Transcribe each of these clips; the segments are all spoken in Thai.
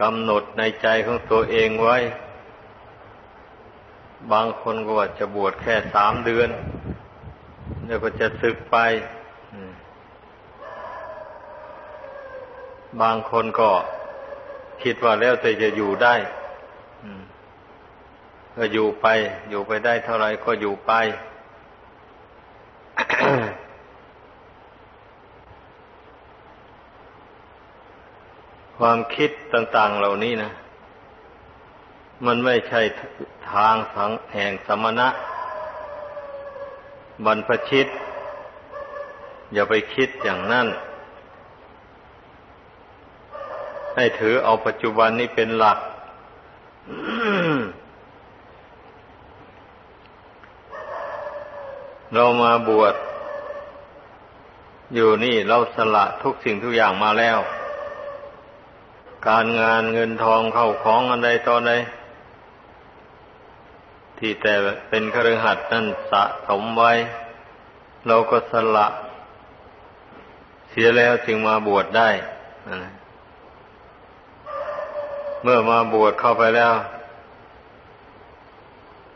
กำหนดในใจของตัวเองไว้ บางคนก็ว่าจะบวชแค่สามเดือน แล้วก็จะศึกไป บางคนก็คิดว่าแล้วแต่จะอยู่ได้ก็อยู่ไป อยู่ไปได้เท่าไรก็อยู่ไป ความคิดต่าง ๆ เหล่านี้นะ มันไม่ใช่ทางสังแห่งสมณะ บรรพชิต อย่าไปคิดอย่างนั้น ให้ถือเอาปัจจุบันนี้เป็นหลัก เรามาบวชอยู่นี่เราสละทุกสิ่งทุกอย่างมาแล้ว การงานเงินทองเข้าของอันใดตอนใดที่แต่เป็นคฤหัสถ์นั่นสะสมไว้ เราก็สละ เสียแล้วจึงมาบวชได้ เมื่อมาบวชเข้าไปแล้ว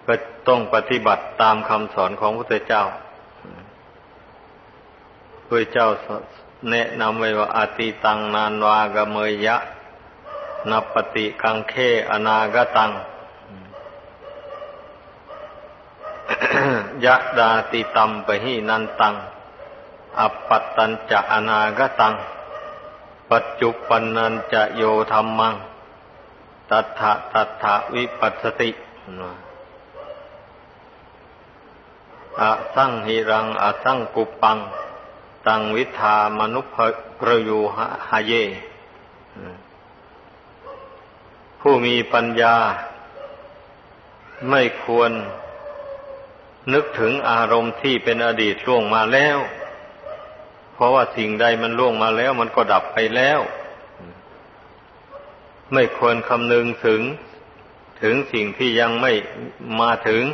ก็ต้องปฏิบัติตามคำสอนของพระพุทธเจ้าพระเจ้าแนะนำไว้ว่าอาติตังนานวากเมยยะ นับปฏิกังเคอนาคตังยะดาติตัมปะหินันตัง อัปปัตตัญจะอนาคตัง ปัจจุปันนันจะโยธรรมัง ตัทธะตัทธะวิปัสสติอะสังหิรังอะสังกุปัง ตังวิธามนุภพรยูหะเย ผู้มีปัญญา ไม่ควรนึกถึงอารมณ์ที่เป็นอดีตล่วงมาแล้ว เพราะว่าสิ่งใดมันล่วงมาแล้ว มันก็ดับไปแล้ว ไม่ควรคำนึงถึง ถึงสิ่งที่ยังไม่มาถึง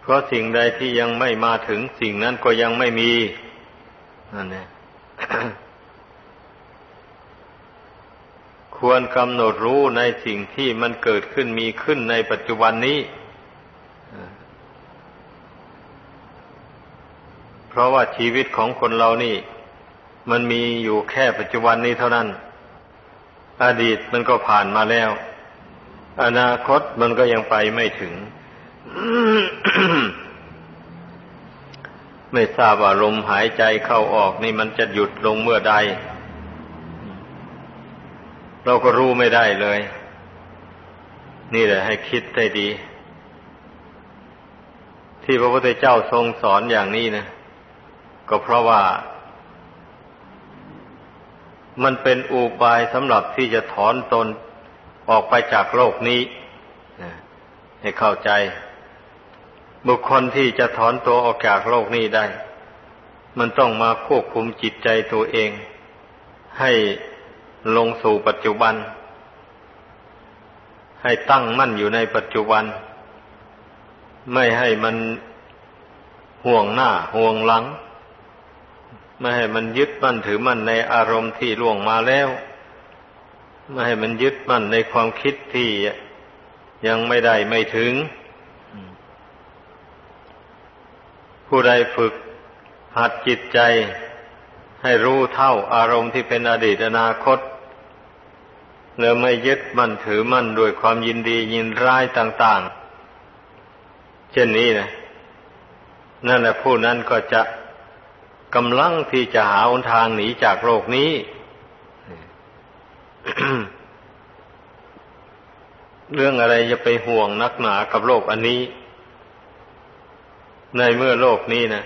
เพราะสิ่งใดที่ยังไม่มาถึง สิ่งนั้นก็ยังไม่มีนั่นเอง ควรกำหนดรู้ในสิ่งที่มันเกิดขึ้นมีขึ้นในปัจจุบันนี้ เพราะว่าชีวิตของคนเรานี่ มันมีอยู่แค่ปัจจุบันนี้เท่านั้น อดีตมันก็ผ่านมาแล้ว อนาคตมันก็ยังไปไม่ถึง ไม่ทราบว่าลมหายใจเข้าออกนี่มันจะหยุดลงเมื่อใด เราก็รู้ไม่ได้เลย นี่แหละให้คิดให้ดี ที่พระพุทธเจ้าทรงสอนอย่างนี้นะก็เพราะว่า มันเป็นอุบายสำหรับที่จะถอนตนออกไปจากโลกนี้ให้เข้าใจ บุคคลที่จะถอนตัวออกจากโลกนี้ได้ มันต้องมาควบคุมจิตใจตัวเอง ให้ ลงสู่ปัจจุบัน ให้ตั้งมั่นอยู่ในปัจจุบัน ไม่ให้มันห่วงหน้าห่วงหลัง ไม่ให้มันยึดมั่นถือมั่นในอารมณ์ที่ล่วงมาแล้ว ไม่ให้มันยึดมั่นในความคิดที่ยังไม่ได้ไม่ถึง ผู้ใดฝึกหัดจิตใจ ให้รู้เท่าอารมณ์ที่เป็นอดีตอนาคต แล้วไม่ยึดมั่นถือมั่นด้วยความยินดียินร้ายต่างๆ เช่นนี้นะนั่นแหละผู้นั้นก็จะกำลังที่จะหาหนทางหนีจากโลกนี้ เรื่องอะไรจะไปห่วงนักหนากับโลกอันนี้ ในเมื่อโลกนี้นะ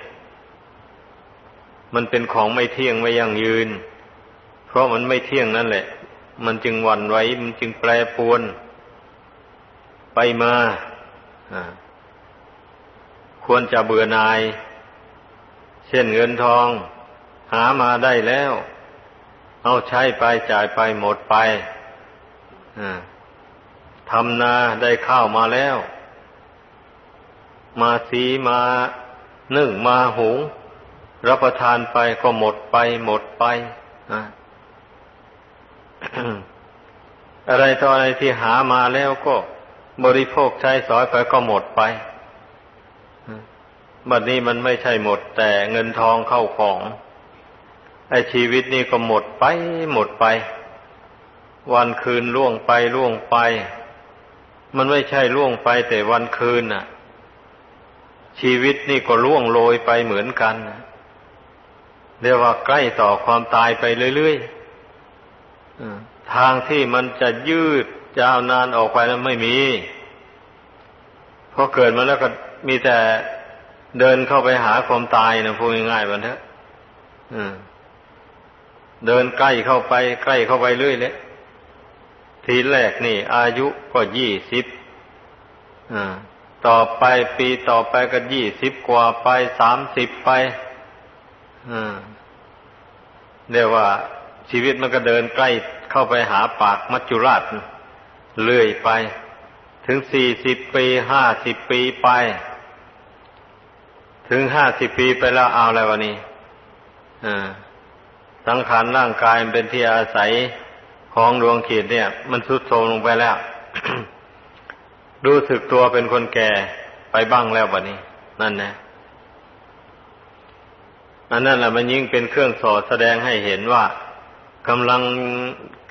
มันเป็นของไม่เที่ยงไม่ยั่งยืน เพราะมันไม่เที่ยงนั่นแหละ มันจึงวันไหวมันจึงแปรปวน ไปมาควรจะเบื่อนาย เช่นเงินทอง หามาได้แล้ว เอาใช้ไปจ่ายไปหมดไปทำนาได้ข้าวมาแล้ว มาสีมานึ่งมาหุง รับประทานไปก็หมดไป หมดไปอะไรต่ออะไรที่หามาแล้วก็บริโภคใช้สอยไปก็หมดไปบัดนี้มันไม่ใช่หมด แต่เงินทองเข้าของไอชีวิตนี่ก็หมดไป หมดไป วันคืนล่วงไปล่วงไป มันไม่ใช่ล่วงไปแต่วันคืนน่ะ ชีวิตนี่ก็ล่วงโรยไปเหมือนกัน เรียกว่าใกล้ต่อความตายไปเรื่อยๆทางที่มันจะยืดยาวนานออกไปนั้นไม่มีพอเกิดมาแล้วก็มีแต่เดินเข้าไปหาความตายนะพูดง่ายๆบันเถอะเดินใกล้เข้าไป ใกล้เข้าไปเรื่อยเลยทีแรกนี่ อายุก็ยี่สิบต่อไปปีต่อไปก็ยี่สิบกว่าไปสามสิบไป เรียกว่าชีวิตมันก็เดินใกล้เข้าไปหาปากมัจจุราชเลื่อยไป ถึงสี่สิบปีห้าสิบปีไป ถึงห้าสิบปีไปแล้วเอาอะไรวะนี่สังขารร่างกายมันเป็นที่อาศัยของดวงขีดเนี่ย มันทุดโทรมลงไปแล้ว รู้สึกตัวเป็นคนแก่ไปบ้างแล้ววะนี้นั่นนะ อันนั้นแหละมันยิ่งเป็นเครื่องสอดแสดงให้เห็นว่ากำลัง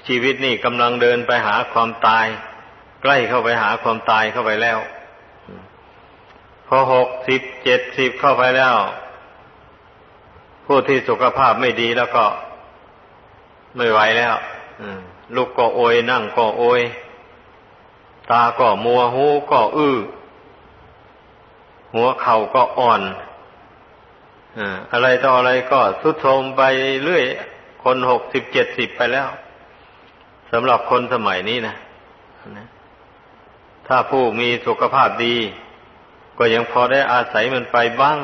ชีวิตนี่กำลังเดินไปหาความตาย ใกล้เข้าไปหาความตายเข้าไปแล้ว พอหกสิบเจ็ดสิบเข้าไปแล้ว ผู้ที่สุขภาพไม่ดีแล้วก็ไม่ไหวแล้วลูกก็โอยนั่งก็โอยตาก็มัวหูก็อื้อหัวเข่าก็อ่อน อะไรต่ออะไรก็สุดโทมไปเรื่อย คนหกสิบเจ็ดสิบไปแล้วสำหรับคนสมัยนี้นะถ้าผู้มีสุขภาพดี ก็ยังพอได้อาศัยมันไปบ้าง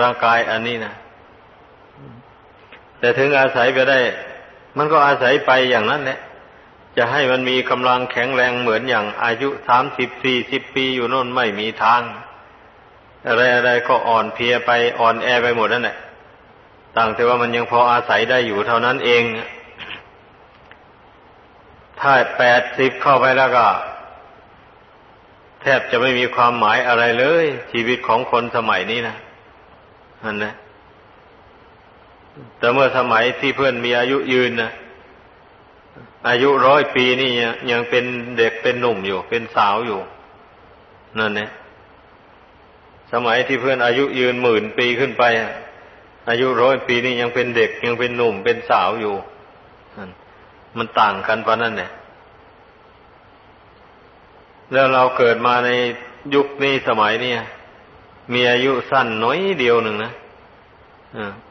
ร่างกายอันนี้นะแต่ถึงอาศัยไปได้ มันก็อาศัยไปอย่างนั้นแหละจะให้มันมีกำลังแข็งแรงเหมือนอย่างอายุสามสิบสี่สิบปีอยู่น่นไม่มีทาง อะไรอะไรก็อ่อนเพลียไปอ่อนแอไปหมดนั่นแหละต่างแต่ว่ามันยังพออาศัยได้อยู่เท่านั้นเอง ถ้าแปดสิบเข้าไปแล้วก็ แทบจะไม่มีความหมายอะไรเลย ชีวิตของคนสมัยนี้นะนั่นนะแต่เมื่อสมัยที่เพื่อนมีอายุยืนนะอายุร้อยปีนี่ยังเป็นเด็กเป็นหนุ่มอยู่ เป็นสาวอยู่ นั่นเนี่ย สมัยที่เพื่อนอายุยืนหมื่นปีขึ้นไป อายุร้อยปีนี่ยังเป็นเด็กยังเป็นหนุ่มเป็นสาวอยู่ มันต่างกันปะนั่นเนี่ย แล้วเราเกิดมาในยุคนี้สมัยนี้มีอายุสั้นน้อยเดียวหนึ่งนะ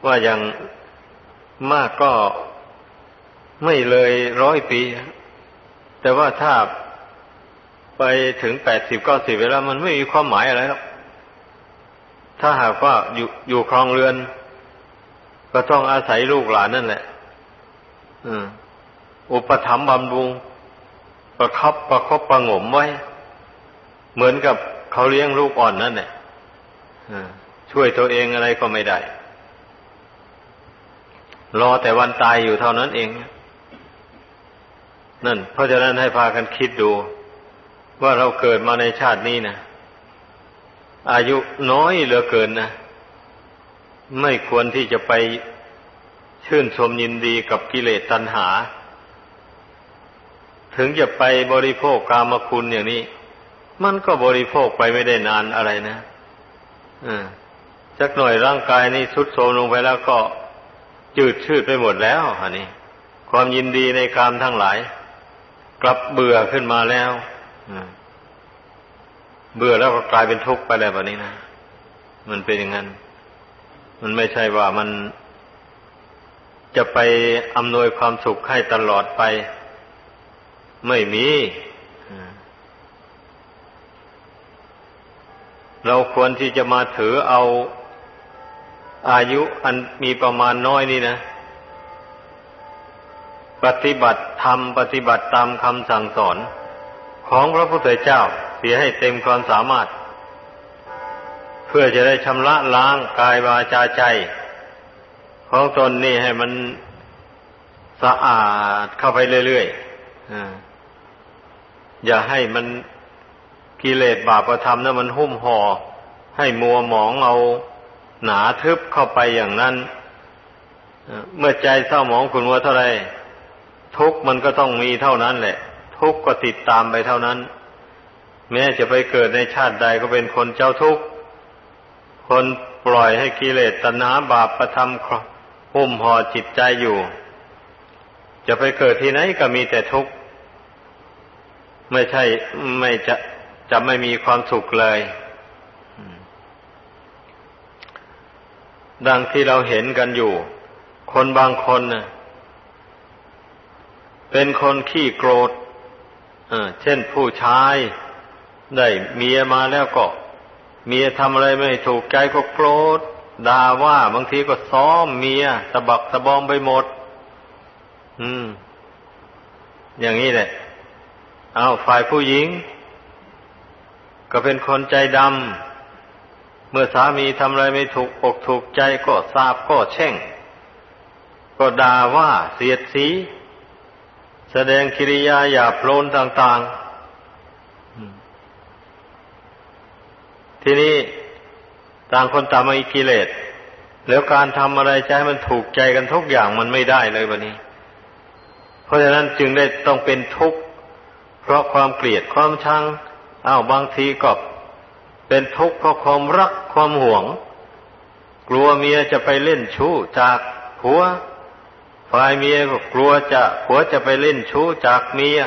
ว่าอย่างมากก็ไม่เลยร้อยปี แต่ว่าถ้าไปถึงแปดสิบเก้าสิบเวลามันไม่มีความหมายอะไรหรอก ถ้าหากว่าอยู่อยู่ครองเรือน ก็ต้องอาศัยลูกหลานนั่นแหละอุปถัมภ์บำรุง ประคับประคบประงมไว้ เหมือนกับเขาเลี้ยงลูกอ่อนนั่นแหละช่วยตัวเองอะไรก็ไม่ได้ รอแต่วันตายอยู่เท่านั้นเอง นั่น เพราะฉะนั้นให้พากันคิดดู ว่าเราเกิดมาในชาตินี้นะ อายุน้อยเหลือเกินนะ ไม่ควรที่จะไปชื่นชมยินดีกับกิเลสตัณหา ถึงจะไปบริโภคกามคุณอย่างนี้ มันก็บริโภคไปไม่ได้นานอะไรนะอ่าสักหน่อยร่างกายนี้สุดโทรมลงไปแล้วก็จืดชืดไปหมดแล้วอันนี้ ความยินดีในกามทั้งหลาย กลับเบื่อขึ้นมาแล้ว อืม เบื่อแล้วก็กลายเป็นทุกข์ไปแล้วแบบนี้นะ มันเป็นอย่างนั้น มันไม่ใช่ว่ามันจะไปอำนวยความสุขให้ตลอดไป ไม่มี เราควรที่จะมาถือเอาอายุอันมีประมาณน้อยนี่นะ ปฏิบัติธรรมปฏิบัติตามคำสั่งสอนของพระพุทธเจ้า เสียให้เต็มความสามารถ เพื่อจะได้ชำระล้างกายวาจาใจ ของตนนี่ให้มันสะอาดเข้าไปเรื่อยๆอย่าให้มันกิเลสบาปธรรมนั้นมันหุ้มห่อ ให้มัวหมองเอาหนาทึบเข้าไปอย่างนั้น เมื่อใจเศร้าหมองขุนวัวเท่าไรทุกมันก็ต้องมีเท่านั้นแหละ ทุกก็ติดตามไปเท่านั้น แม้จะไปเกิดในชาติใดก็เป็นคนเจ้าทุกข์ คนปล่อยให้กิเลสตัณหาบาปประทำหุ้มห่อจิตใจอยู่ จะไปเกิดที่ไหนก็มีแต่ทุกข์ ไม่ใช่ไม่จะจะไม่มีความสุขเลย ดังที่เราเห็นกันอยู่ คนบางคนนะเป็นคนขี้โกรธเช่นผู้ชาย ได้เมียมาแล้วก็ เมียทำอะไรไม่ถูกใจก็โกรธด่าว่าบางทีก็ซ้อมเมียสะบักสะบอมไปหมด อืม อย่างนี้แหละ เอาฝ่ายผู้หญิง ก็เป็นคนใจดำเมื่อสามีทำอะไรไม่ถูกอกถูกใจก็ทราบก็แช่ง ก็ด่าว่าเสียดสี แสดงกิริยาหยาบโลนต่าง ๆ ทีนี้ต่างคนต่างมีกิเลสแล้วการทำอะไรใจมันถูกใจกันทุกอย่างมันไม่ได้เลยวันนี้ เพราะฉะนั้นจึงได้ต้องเป็นทุกข์เพราะความเกลียดความชังอ้าวบางทีก็เป็นทุกข์เพราะความรักความหวง กลัวเมียจะไปเล่นชู้จากผัวฝ่ายเมียก็กลัวจะผัวจะไปเล่นชู้จากเมีย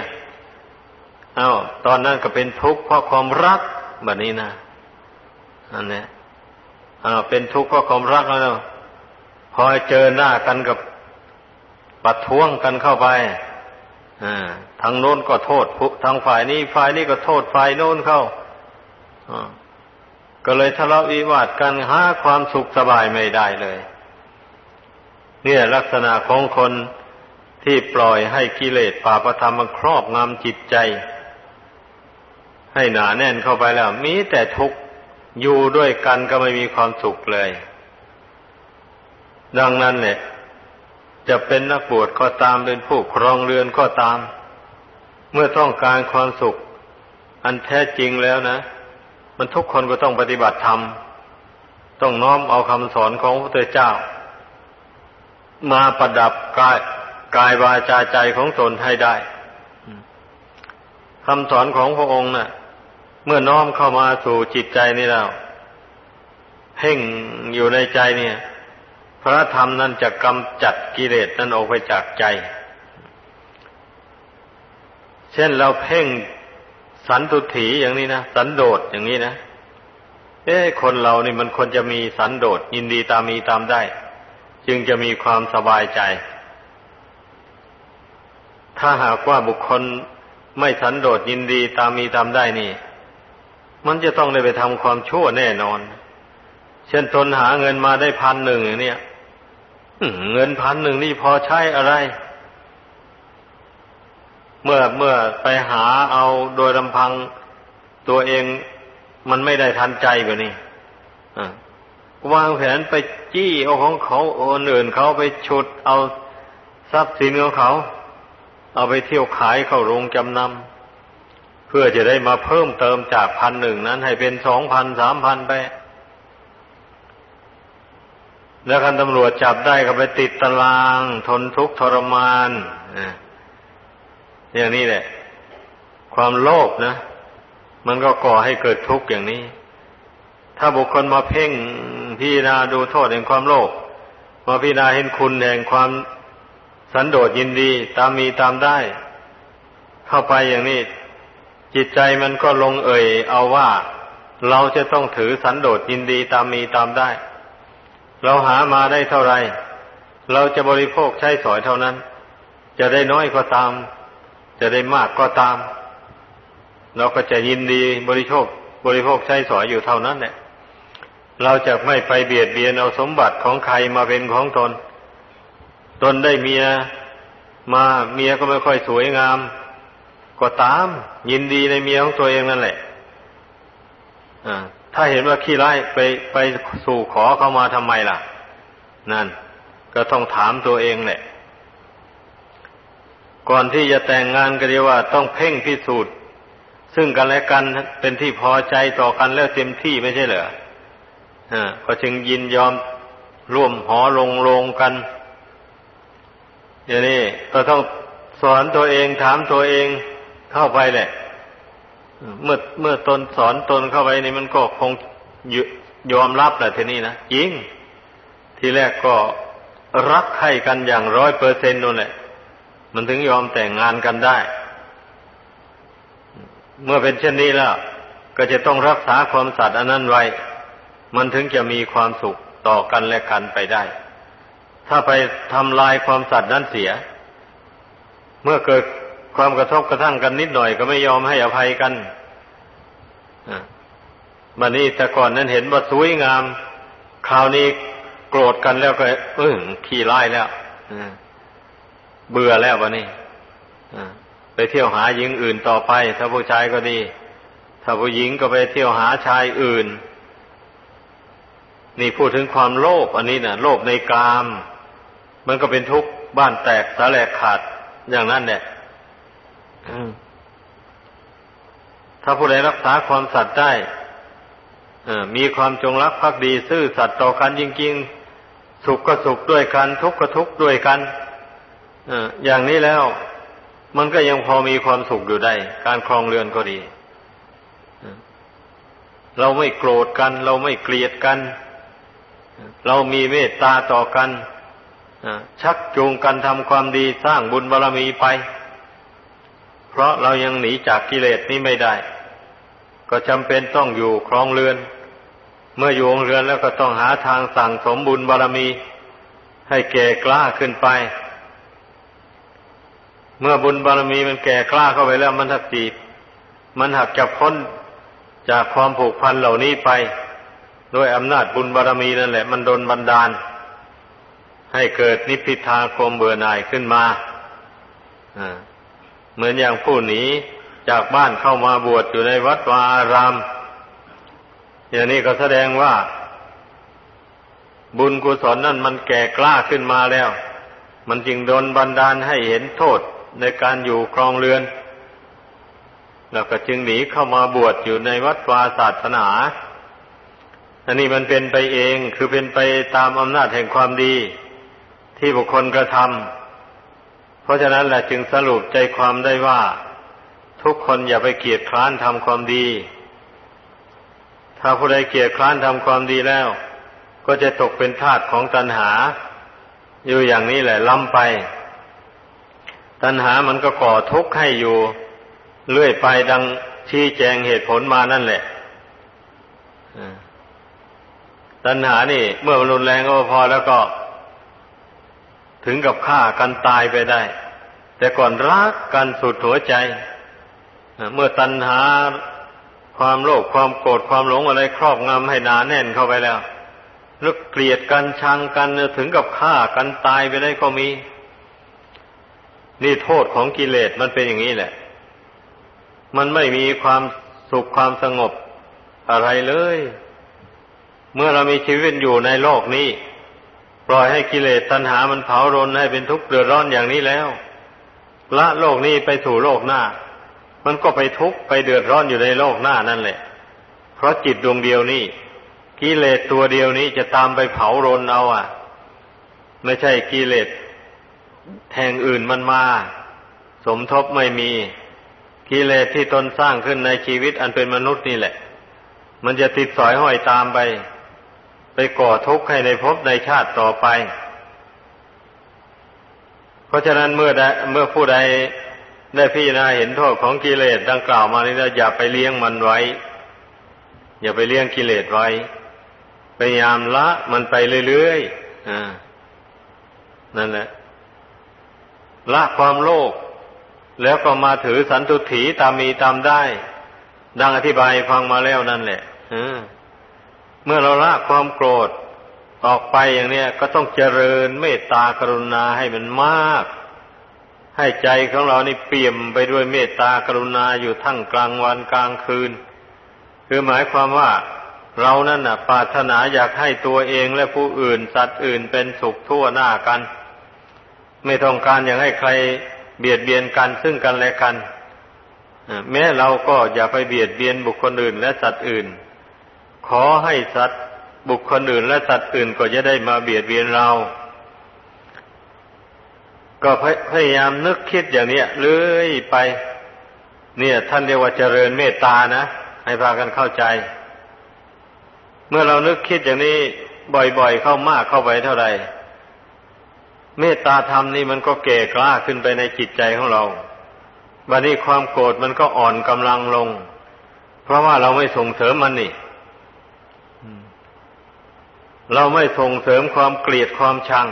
อา้าวตอนนั้นก็เป็นทุกข์เพราะความรักแบบนี้นะ อันนี้อ่าเป็นทุกข์เพราะความรักแล้วพอเจอหน้ากันกับปัดท้วงกันเข้าไปทางโน้นก็โทษทางฝ่ายนี้ฝ่ายนี้ก็โทษฝ่ายโน้นเข้าก็เลยทะเลาะวิวาทกันหาความสุขสบายไม่ได้เลย เนี่ยลักษณะของคนที่ปล่อยให้กิเลสป่าประธรรมมันครอบงำจิตใจ ให้หนาแน่นเข้าไปแล้ว มีแต่ทุกข์ อยู่ด้วยกันก็ไม่มีความสุขเลย ดังนั้นเนี่ย จะเป็นนักบวชก็ตามเป็นผู้ครองเรือนก็ตาม เมื่อต้องการความสุข อันแท้จริงแล้วนะ มันทุกคนก็ต้องปฏิบัติธรรม ต้องน้อมเอาคำสอนของพระพุทธเจ้า มาประดับกายกายวาจาใจของตนให้ได้คำสอนของพระองค์นะ่ะ เมื่อน้อมเข้ามาสู่จิตใจนี่แล้วเพ่งอยู่ในใจเนี่ย พระธรรมนั้นจะกำจัดกิเลสนั้นออกไปจากใจ เช่นเราเพ่งสันตุถีอย่างนี้นะสันโดษอย่างนี้นะเอ้คนเรานี่มันควรจะมีสันโดษยินดีตามมีตามได้ จึงจะมีความสบายใจ ถ้าหากว่าบุคคลไม่สันโดษยินดีตามมีตามได้นี่ มันจะต้องได้ไปทำความชั่วแน่นอน เช่นตนหาเงินมาได้พันหนึ่งอย่างนี้เงินพันหนึ่งนี่พอใช้อะไร เมื่อเมื่อไปหาเอาโดยลำพังตัวเองมันไม่ได้ทันใจแบบนี้วางแผนไปจี้เอาของเขาโอนอื่นเขาไปฉุดเอาทรัพย์สินของเขา เอาไปเที่ยวขายเข้าโรงจำนำ เพื่อจะได้มาเพิ่มเติมจากพันหนึ่งนั้น ให้เป็นสองพันสามพันไป แล้วคันตำรวจจับได้ก็ไปติดตาราง ทนทุกข์ทรมานอย่างนี้แหละ ความโลภนะ มันก็ก่อให้เกิดทุกข์อย่างนี้ ถ้าบุคคลมาเพ่งพิจารณาดูโทษแห่งความโลภมาพิจารณาเห็นคุณแห่งความสันโดษยินดี ตามมีตามได้ เข้าไปอย่างนี้ จิตใจมันก็ลงเอ่ยเอาว่าเราจะต้องถือสันโดษยินดีตามมีตามได้ เราหามาได้เท่าไร เราจะบริโภคใช้สอยเท่านั้น จะได้น้อยก็ตาม จะได้มากก็ตาม เราก็จะยินดีบริโภคบริโภคใช้สอยอยู่เท่านั้นแหละเราจะไม่ไปเบียดเบียนเอาสมบัติของใครมาเป็นของตน ตนได้เมียมาเมียก็ไม่ค่อยสวยงาม ก็ตาม ยินดีในเมียของตัวเองนั่นแหละถ้าเห็นว่าขี้ไล่ไปไปสู่ขอเข้ามาทำไมล่ะ นั่น ก็ต้องถามตัวเองแหละ ก่อนที่จะแต่งงานก็เรียกว่าต้องเพ่งพิสูจน์ซึ่งกันและกันเป็นที่พอใจต่อกันแล้วเต็มที่ไม่ใช่เหรออ่าก็จึงยินยอมร่วมหอลงลงกันอย่างนี้ก็ต้องสอนตัวเองถามตัวเอง เข้าไปแหละเมื่อเมื่อตนสอนตนเข้าไปนี่มันก็คงยอมรับแหละทีนี้นะจริง ทีแรกก็รักใครกันอย่างร้อยเปอร์เซ็นต์นั่นแหละ มันถึงยอมแต่งงานกันได้ เมื่อเป็นเช่นนี้แล้ว ก็จะต้องรักษาความสัตย์อันนั้นไว้ มันถึงจะมีความสุขต่อกันและกันไปได้ ถ้าไปทำลายความสัตย์นั้นเสีย เมื่อเกิด ความกระทบกระทั่งกันนิดหน่อยก็ไม่ยอมให้อภัยกันบันนี้แต่ก่อนนั้นเห็นว่าสวยงาม คราวนี้โกรธกันแล้วก็เออขี้ไล่แล้วเบื่อแล้ววันนี้ไปเที่ยวหาหญิงอื่นต่อไป ถ้าผู้ชายก็ดี ถ้าผู้หญิงก็ไปเที่ยวหาชายอื่น นี่พูดถึงความโลภอันนี้นะ่ะ โลภในกาม มันก็เป็นทุกข์บ้านแตกสาแหลกขาดอย่างนั้นเนี่ย ถ้าผู้ใดรักษาความสัตย์ได้มีความจงรักภักดี ซื่อสัตย์ต่อกันจริงๆ สุขก็สุขด้วยกัน ทุกข์ก็ทุกข์ด้วยกันอย่างนี้แล้ว มันก็ยังพอมีความสุขอยู่ได้ การครองเรือนก็ดี เราไม่โกรธกัน เราไม่เกลียดกัน เรามีเมตตาต่อกันชักจูงกันทำความดีสร้างบุญบารรมีไป เพราะเรายังหนีจากกิเลสนี้ไม่ได้ ก็จำเป็นต้องอยู่ครองเรือน เมื่ออยู่องเรือนแล้วก็ต้องหาทางสั่งสมบุญบารรมี ให้แก่กล้าขึ้นไป เมื่อบุญบารรมีมันแก่กล้าเข้าไปแล้วมันหักจีบมันหักจะพ้นจากความผูกพันเหล่านี้ไป ด้วยอำนาจบุญบารรมีนั่นแหละ มันโดนบันดาล ให้เกิดนิพพิทาคมเบื่อหน่ายขึ้นมา เหมือนอย่างผู้หนีจากบ้านเข้ามาบวชอยู่ในวัดวาอาราม อย่างนี้ก็แสดงว่า บุญกุศลนั่นมันแก่กล้าขึ้นมาแล้ว มันจึงโดนบันดาลให้เห็นโทษในการอยู่ครองเรือน แล้วก็จึงหนีเข้ามาบวชอยู่ในวัดวาศาสนา อันนี้มันเป็นไปเองคือเป็นไปตามอำนาจแห่งความดี ที่บุคคลกระทำ ราะฉะนั้นแหละจึงสรุปใจความได้ว่า ทุกคนอย่าไปเกียดคร้านทำความดี ถ้าผู้ใดเกียดคร้านทำความดีแล้ว ก็จะตกเป็นทาสของตัณหา อยู่อย่างนี้แหละล้ำไป ตัณหามันก็ก่อทุกข์ให้อยู่ เรื่อยไปดังชี้แจงเหตุผลมานั่นแหละตัณหานี่ เมื่อมันรุนแรงก็พอแล้วก็ ถึงกับฆ่ากันตายไปได้ แต่ก่อนรักกันสุดหัวใจ เมื่อตัณหาความโลภความโกรธความหลงอะไรครอบงำให้หนาแน่นเข้าไปแล้วนึกเกลียดกันชังกันถึงกับฆ่ากันตายไปได้ก็มี นี่โทษของกิเลสมันเป็นอย่างนี้แหละ มันไม่มีความสุขความสงบอะไรเลย เมื่อเรามีชีวิตอยู่ในโลกนี้ ล่อยให้กิเลสตัณหามันเผารนให้เป็นทุกข์เดือดร้อนอย่างนี้แล้ว ละโลกนี้ไปสู่โลกหน้า มันก็ไปทุกข์ไปเดือดร้อนอยู่ในโลกหน้านั่นแหละ เพราะจิตดวงเดียวนี้กิเลสตัวเดียวนี้จะตามไปเผารนเอาอะ ไม่ใช่กิเลสแห่งอื่นมันมา สมทบไม่มีกิเลสที่ตนสร้างขึ้นในชีวิตอันเป็นมนุษย์นี่แหละ มันจะติดสอยห้อยตามไป ไปก่อทุกข์ให้ในภพในชาติต่อไป เพราะฉะนั้นเมื่อใดเมื่อผู้ใดได้พิจารณาเห็นโทษของกิเลสดังกล่าวมานี้แล้วอย่าไปเลี้ยงมันไว้ อย่าไปเลี้ยงกิเลสไว้พยายามละมันไปเรื่อยๆอ่านั่นแหละ ละความโลภแล้วก็มาถือสันตุถีตามมีตามได้ ดังอธิบายฟังมาแล้วนั่นแหละอืา เมื่อเราละความโกรธออกไปอย่างนี้ก็ต้องเจริญเมตตากรุณาให้มันมาก ให้ใจของเรานี่เปี่ยมไปด้วยเมตตากรุณาอยู่ทั้งกลางวันกลางคืน คือหมายความว่าเรานั่นน่ะปรารถนาอยากให้ตัวเองและผู้อื่นสัตว์อื่นเป็นสุขทั่วหน้ากัน ไม่ต้องการอยากให้ใครเบียดเบียนกันซึ่งกันและกันแม้เราก็อย่าไปเบียดเบียนบุคคลอื่นและสัตว์อื่น ขอให้สัตว์บุคคลอื่นและสัตว์อื่นก็จะได้มาเบียดเบียนเรา ก็พยายามนึกคิดอย่างนี้เรื่อยไป เนี่ย ท่านเรียกว่าเจริญเมตตานะให้พากันเข้าใจ เมื่อเรานึกคิดอย่างนี้บ่อยๆเข้ามากเข้าไปเท่าไหร่เมตตาธรรมนี่มันก็เก่กล้าขึ้นไปในจิตใจของเรา บัดนี้ความโกรธมันก็อ่อนกำลังลง เพราะว่าเราไม่ส่งเสริมมันนี่ เราไม่ส่งเสริมความเกลียดความชัง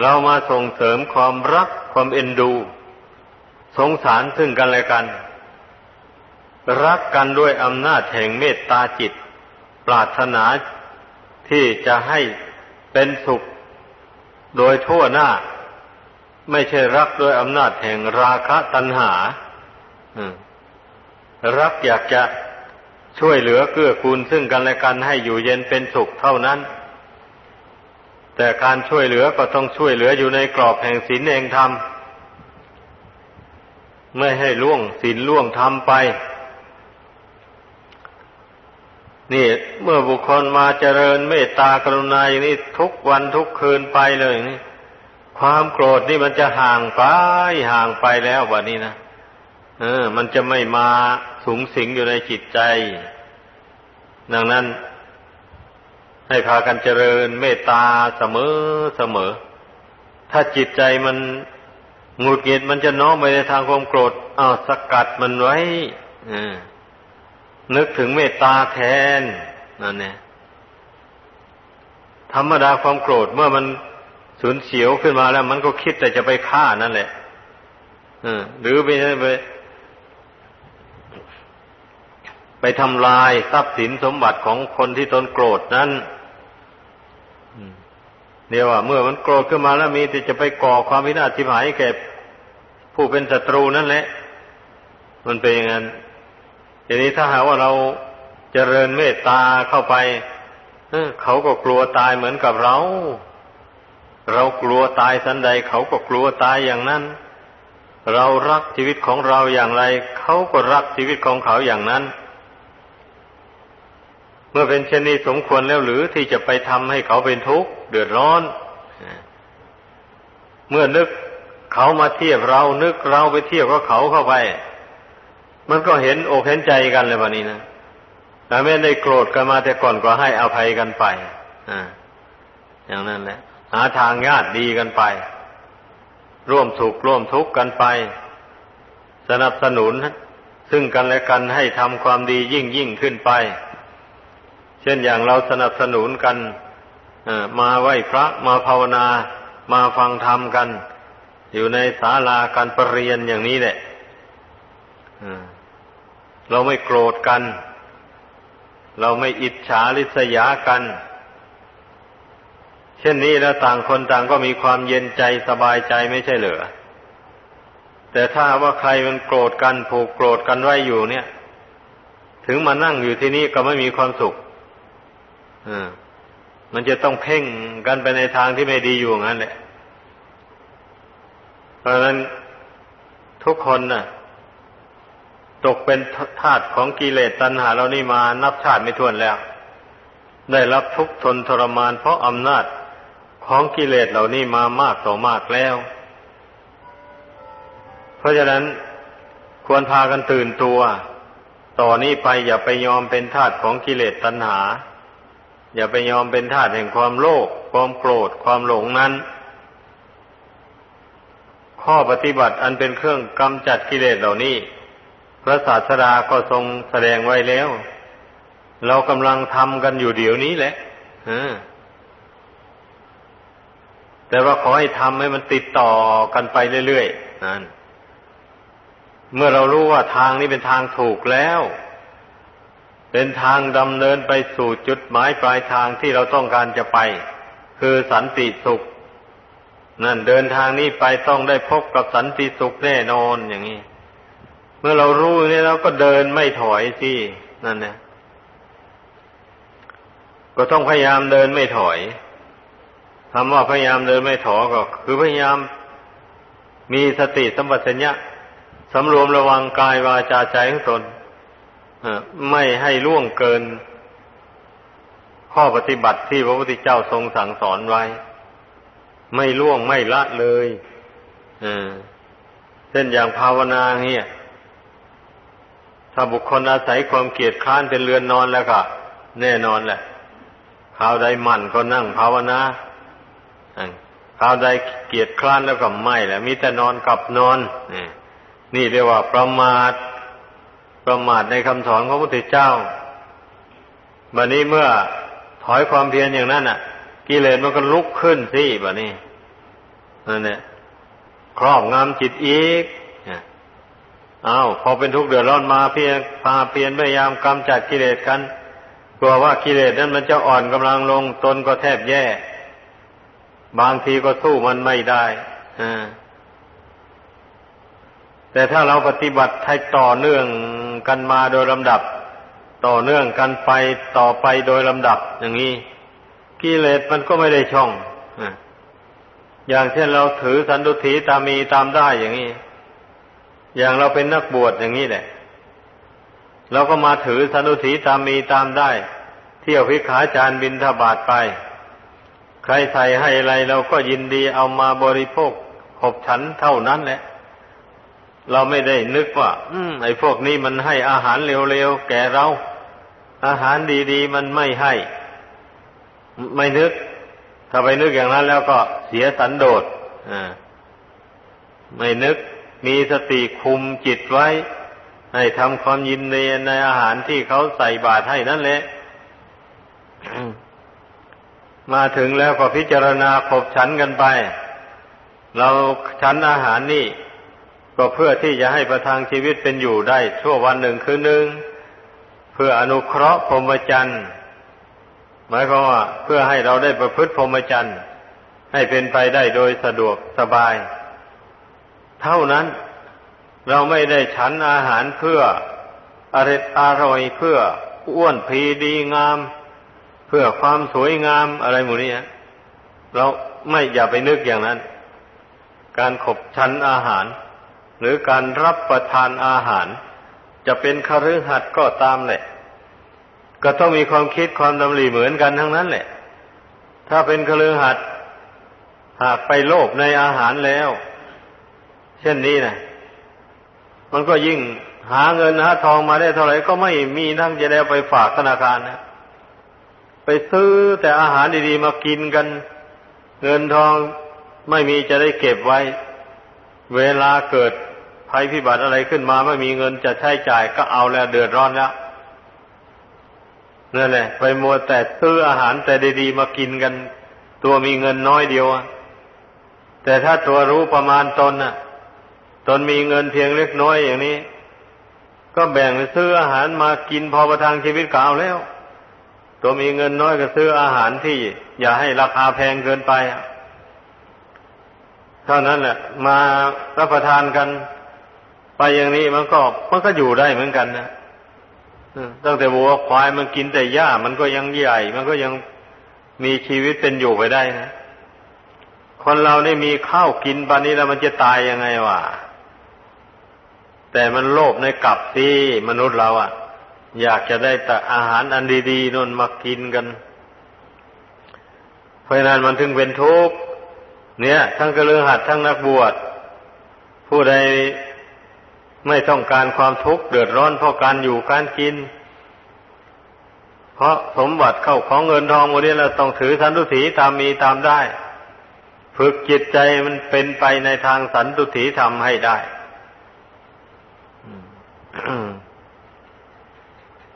เรามาส่งเสริมความรักความเอ็นดู สงสารซึ่งกันและกัน รักกันด้วยอำนาจแห่งเมตตาจิต ปรารถนาที่จะให้เป็นสุข โดยทั่วหน้า ไม่ใช่รักโดยอำนาจแห่งราคะตัณหารักอยากจะ ช่วยเหลือเกื้อกูลซึ่งกันและกันให้อยู่เย็นเป็นสุขเท่านั้น แต่การช่วยเหลือก็ต้องช่วยเหลืออยู่ในกรอบแห่งศีลเองทำไม่ให้ล่วงศีลล่วงธรรมไป นี่เมื่อบุคคลมาเจริญเมตตากรุณาอย่างนี้ทุกวันทุกคืนไปเลยนี่ความโกรธนี่มันจะห่างไปห่างไปแล้ววันนี้นะ เออ มันจะไม่มาสูงสิงอยู่ในจิตใจ ดังนั้น ให้พากันเจริญเมตตาเสมอเสมอ ถ้าจิตใจมันหงุดหงิดมันจะน้อมไปในทางความโกรธเอ้าสกัดมันไว้อนึกถึงเมตตาแทนนั่นเนี่ยธรรมดาความโกรธเมื่อมันสูญเสียวขึ้นมาแล้ว มันก็คิดแต่จะไปฆ่านั่นแหละหรือไปไป ไปทำลายทรัพย์สินสมบัติของคนที่ตนโกรธนั้นเดี๋ยวว่าเมื่อมันโกรธขึ้นมาแล้วมีแต่จะไปก่อความพินาศทิพายแก่ผู้เป็นศัตรูนั่นแหละ มันเป็นอย่างนั้นทีนี้ถ้าหากว่าเราเจริญเมตตาเข้าไปเขาก็กลัวตายเหมือนกับเรา เรากลัวตายสันใด เขาก็กลัวตายอย่างนั้น เรารักชีวิตของเราอย่างไร เขาก็รักชีวิตของเขาอย่างนั้น เมื่อเป็นเช่นนี้สมควรแล้วหรือที่จะไปทำให้เขาเป็นทุกข์เดือดร้อน เมื่อนึกเขามาเทียบเรา นึกเราไปเทียบกับเขาเข้าไป มันก็เห็นอกเห็นใจกันเลยวันนี้นะแต่ไม่ได้โกรธกันมาแต่ก่อนก็ให้อภัยกันไปอ่าอย่างนั้นแหละหาทางญาติดีกันไป ร่วมสุขร่วมทุกข์กันไป สนับสนุนซึ่งกันและกันให้ทำความดียิ่งยิ่งขึ้นไป เช่นอย่างเราสนับสนุนกันมาไหว้พระมาภาวนามาฟังธรรมกัน อยู่ในศาลาการประเรียนอย่างนี้แหละเราไม่โกรธกัน เราไม่อิจฉาริษยากัน เช่นนี้แล้วต่างคนต่างก็มีความเย็นใจสบายใจไม่ใช่เหรอแต่ถ้าว่าใครมันโกรธกันผูกโกรธกันไว้อยู่เนี่ย ถึงมานั่งอยู่ที่นี่ก็ไม่มีความสุข มันจะต้องเพ่งกันไปในทางที่ไม่ดีอยู่งั้นแหละ เพราะฉะนั้นทุกคนนะ่ะ ตกเป็นทาสของกิเลสตัณหาเรานี่มานับชาติไม่ถ้วนแล้ว ได้รับทุกข์ทนทรมาน เพราะอำนาจของกิเลสเหล่านี้มามากต่อมากแล้ว เพราะฉะนั้นควรพากันตื่นตัว ต่อนนี้ไปอย่าไปยอมเป็นทาสของกิเลสตัณหา อย่าไปยอมเป็นทาสแห่งความโลภความโกรธความหลงนั้น ข้อปฏิบัติอันเป็นเครื่องกำจัดกิเลสเหล่านี้ พระศาสดาก็ทรงแสดงไว้แล้ว เรากำลังทำกันอยู่เดี๋ยวนี้แหละแต่ว่าขอให้ทำให้มันติดต่อกันไปเรื่อยๆนั่นเมื่อเรารู้ว่าทางนี้เป็นทางถูกแล้ว เป็นทางดำเนินไปสู่จุดหมายปลายทางที่เราต้องการจะไป คือสันติสุข นั่นเดินทางนี้ไปต้องได้พบกับสันติสุขแน่นอนอย่างนี้ เมื่อเรารู้นี่เราก็เดินไม่ถอยสินั่นนี่ยก็ต้องพยายามเดินไม่ถอยคำว่าพยายามเดินไม่ถอยก็คือพยายามมีสติสัมปชัญญะสำรวมระวังกายวาจาใจของตน ไม่ให้ล่วงเกิน ข้อปฏิบัติที่พระพุทธเจ้าทรงสั่งสอนไว้ ไม่ล่วงไม่ละเลยเช่นอย่างภาวนาเนี่ยถ้าบุคคลอาศัยความเกียดคร้านเป็นเรือนนอนแล้วก็แน่นอนแหละคราวใดมั่นก็นั่งภาวนาคราวใดเกียดคร้านแล้วก็ไม่แหละมีแต่นอนกับนอนนี่เรียกว่าประมาท ประมาทในคำสอนของพระพุทธเจ้าบัดนี้เมื่อถอยความเพียรอย่างนั้นอะ กิเลสมันก็ลุกขึ้นสิบัดนี้นั่นเนี่ยครอบงำจิตอีกอ้าวพอเป็นทุกข์เดือดร้อนมาเพียงพาเพียรพยายามกำจัดกิเลสกันกลัวว่ากิเลสนั้นมันจะอ่อนกำลังลงตนก็แทบแย่ บางทีก็สู้มันไม่ได้แต่ถ้าเราปฏิบัติให้ต่อเนื่อง กันมาโดยลำดับ ต่อเนื่องกันไปต่อไปโดยลำดับ อย่างนี้กิเลสมันก็ไม่ได้ช่องอย่างเช่นเราถือสันตุถีตามีตามได้อย่างนี้ อย่างเราเป็นนักบวชอย่างนี้แหละเราก็มาถือสันตุถีตามมีตามได้ เที่ยวพิขาจารบินทบาทไป ใครใส่ให้อะไรเราก็ยินดีเอามาบริโภคขบฉันเท่านั้นแหละ เราไม่ได้นึกว่า อืม ไอ้พวกนี้มันให้อาหารเร็วๆแก่เรา อาหารดีๆมันไม่ให้ ไม่นึก ถ้าไปนึกอย่างนั้นแล้วก็เสียสันโดษอ่าไม่นึกมีสติคุมจิตไว้ ให้ทำความยินดีในอาหารที่เขาใส่บาตรให้นั่นแหละมาถึงแล้วก็พิจารณาขบฉันกันไป เราฉันอาหารนี่ ก็เพื่อที่จะให้ประทังชีวิตเป็นอยู่ได้ ชั่ววันหนึ่งคืนหนึ่งเพื่ออนุเคราะห์พรหมจรรย์หมายความว่าเพื่อให้เราได้ประพฤติพรหมจรรย์ให้เป็นไปได้โดยสะดวกสบาย เท่านั้นเราไม่ได้ฉันอาหารเพื่ออร่อยอร่อยเพื่ออ้วนพีดีงาม เพื่อความสวยงามอะไรหมดนี้เราไม่อย่าไปนึกอย่างนั้น การขบฉันอาหาร หรือการรับประทานอาหาร จะเป็นคฤหัสถ์ก็ตามแหละ ก็ต้องมีความคิดความดำริเหมือนกันทั้งนั้นแหละ ถ้าเป็นคฤหัสถ์หากไปโลภในอาหารแล้ว เช่นนี้นะมันก็ยิ่งหาเงินหาทองมาได้เท่าไหร่ก็ไม่มีทั้งจะได้ไปฝากธนาคารนะไปซื้อแต่อาหารดีๆมากินกัน เงินทองไม่มีจะได้เก็บไว้ เวลาเกิด ภัยพิบัติอะไรขึ้นมาไม่มีเงินจะใช้จ่ายก็เอาแล้วเดือดร้อนแล้วนั่นแหละ ไปมัวแต่ซื้ออาหารแต่ดีๆมากินกัน ตัวมีเงินน้อยเดียวแต่ถ้าตัวรู้ประมาณตนน่ะ ตนมีเงินเพียงเล็กน้อยอย่างนี้ ก็แบ่งซื้ออาหารมากินพอประทังชีวิตก่าแล้ว ตัวมีเงินน้อยก็ซื้ออาหารที่ อย่าให้ราคาแพงเกินไปเท่านั้นแหละ มารับประทานกัน ไปอย่างนี้มันก็มันก็อยู่ได้เหมือนกันนะตั้งแต่วัวควายมันกินแต่หญ้ามันก็ยังใหญ่ มันก็ยังมีชีวิตเป็นอยู่ไปได้นะคนเราได้มีข้าวกินปานนี้แล้วมันจะตายยังไงวะแต่มันโลภในกับที่มนุษย์เราอะ อยากจะได้แต่อาหารอันดีๆนนมากินกัน เพราะนั้นมันถึงเป็นทุกข์เนี่ย ทั้งกระเลือหัดทั้งนักบวชผู้ใด ไม่ต้องการความทุกข์เดือดร้อนเพราะการอยู่การกิน เพราะสมบัติเข้าของเงินทองโมนี้เราต้องถือสันตุถีตามมีตามได้ ฝึกจิตใจมันเป็นไปในทางสันตุถีทำให้ได้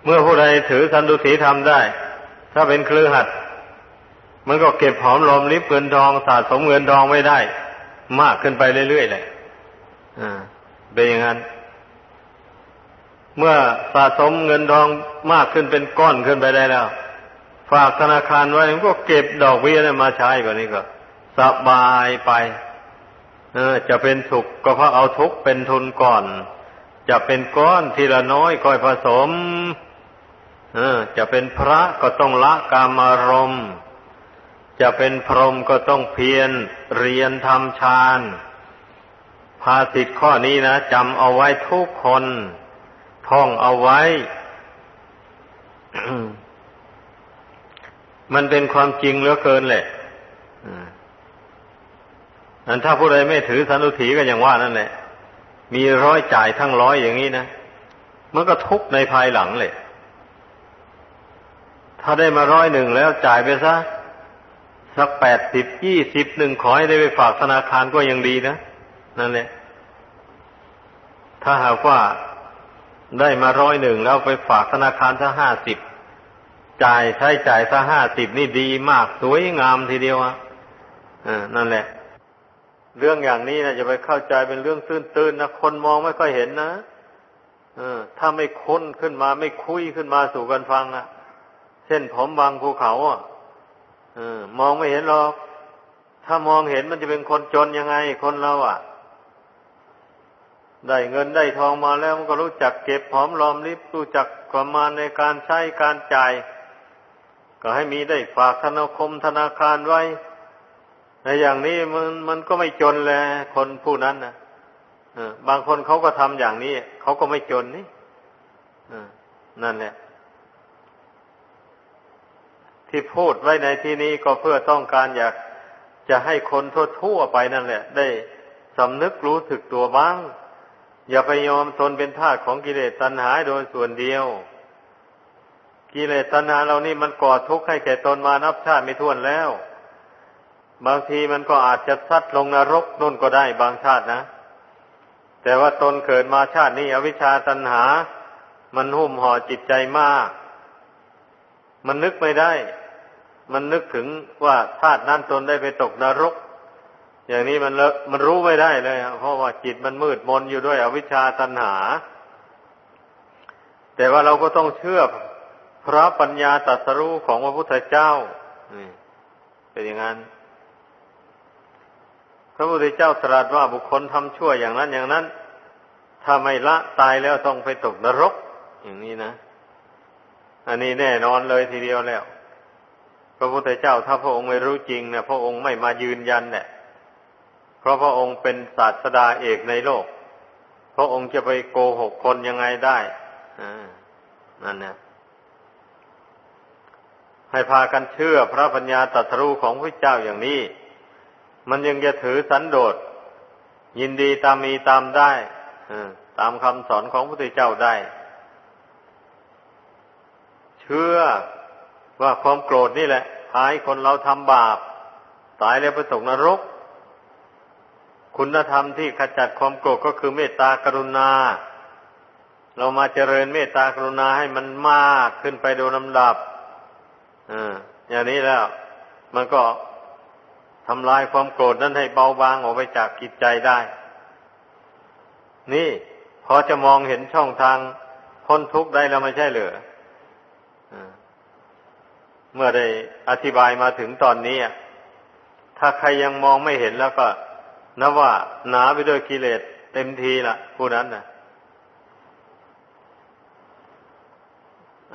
เมื่อผู้ใดถือสันตุถีทำได้ ถ้าเป็นเครือหัด มันก็เก็บหอมรอมริบเงินทองสะสมเงินทองไว้ได้ มากขึ้นไปเรื่อยๆเลย เป็นอย่างนั้น เมื่อสะสมเงินทองมากขึ้นเป็นก้อนขึ้นไปได้แล้ว ฝากธนาคารไว้ก็เก็บดอกเบี้ยมาใช้แบบนี้ก็ สบายไป เออ จะเป็นสุขก็เพราะเอาทุกเป็นทุนก่อน จะเป็นก้อนทีละน้อยค่อยผสม เออ จะเป็นพระก็ต้องละกามารมณ์จะเป็นพรหมก็ต้องเพียรเรียนทำฌาน ภาสิทข้อนี้นะจำเอาไว้ทุกคน ท่องเอาไว้ มันเป็นความจริงเหลือเกินแหละอันถ้าผู้ใดไม่ถือสันตุถีก็อย่างว่านั่นแหละ มีร้อยจ่ายทั้งร้อยอย่างนี้นะ มันก็ทุกในภายหลังเลย ถ้าได้มาร้อยหนึ่งแล้วจ่ายไปซะสักแปดสิบยี่สิบหนึ่งขอให้ได้ไปฝากธนาคารก็ยังดีนะ นั่นแหละ ถ้าหากว่าได้มาร้อยหนึ่งแล้วไปฝากธนาคารสักห้าสิบจ่ายใช้จ่ายสักห้าสิบนี่ดีมากสวยงามทีเดียวอะนั่นแหละ เรื่องอย่างนี้นะจะไปเข้าใจเป็นเรื่องตื้นๆนะคนมองไม่ค่อยเห็นนะออถ้าไม่ค้นขึ้นมาไม่คุยขึ้นมาสู่กันฟังอะเช่นผมบางภูเขาอะออมองไม่เห็นหรอก ถ้ามองเห็นมันจะเป็นคนจนยังไง คนเราอะ ได้เงินได้ทองมาแล้วมันก็รู้จักเก็บหอมรอมริบรู้จักประมาณในการใช้การจ่าย ก็ให้มีได้ฝากธนาคมธนาคารไว้ในอย่างนี้มันมันก็ไม่จนแลคนผู้นั้นนะบางคนเขาก็ทำอย่างนี้เขาก็ไม่จนนี่นั่นแหละที่พูดไว้ในที่นี้ก็เพื่อต้องการอยากจะให้คนทั่วๆไปนั่นแหละ ได้สำนึกรู้สึกตัวบ้าง อย่าไปยอมทนเป็นทาสของกิเลสตัณหาโดยส่วนเดียว กิเลสตัณหาเรานี่มันก่อทุกข์ให้แก่ตนมานับชาติไม่ถ้วนแล้ว บางทีมันก็อาจจะซัดลงนรกนู่นก็ได้บางชาตินะ แต่ว่าตนเกิดมาชาตินี้อวิชชาตัณหา มันหุ้มห่อจิตใจมาก มันนึกไม่ได้ มันนึกถึงว่าชาตินั้นตนได้ไปตกนรก อย่างนี้มันมันรู้ไม่ได้เลยเพราะว่าจิตมันมืดมนอยู่ด้วยอวิชชาตัณหา แต่ว่าเราก็ต้องเชื่อพระปัญญาตรัสรู้ของพระพุทธเจ้าเป็นอย่างนั้น พระพุทธเจ้าตรัสว่าบุคคลทำชั่วอย่างนั้นอย่างนั้น ถ้าไม่ละตายแล้วต้องไปตกนรก อย่างนี้นะ อันนี้แน่นอนเลยทีเดียวแล้ว พระพุทธเจ้าถ้าพระองค์ไม่รู้จริงเนี่ยพระองค์ไม่มายืนยันเนี่ย เพราะพระองค์เป็นศาสดาเอกในโลก พระองค์จะไปโกหกคนยังไงได้อนั่นเนี่ยให้พากันเชื่อพระปัญญาตรัสรู้ของพระเจ้าอย่างนี้ มันยังจะถือสันโดษ ยินดีตามมีตามได้ตามคำสอนของพระพุทธเจ้าได้ เชื่อว่าความโกรธนี่แหละพายคนเราทำบาป ตายแล้วไปตกนรก คุณธรรมที่ขจัดความโกรธก็คือเมตตากรุณา เรามาเจริญเมตตากรุณาให้มันมากขึ้นไปโดยลำดับออย่างนี้แล้ว มันก็ทำลายความโกรธนั้นให้เบาบางออกไปจากกิจใจได้ นี่พอจะมองเห็นช่องทางพ้นทุกข์ได้แล้วไม่ใช่เหรือเมื่อได้อธิบายมาถึงตอนนี้ถ้าใครยังมองไม่เห็นแล้วก็ นับว่าหนาไปด้วยกิเลสเต็มทีละผู้นั้นนะ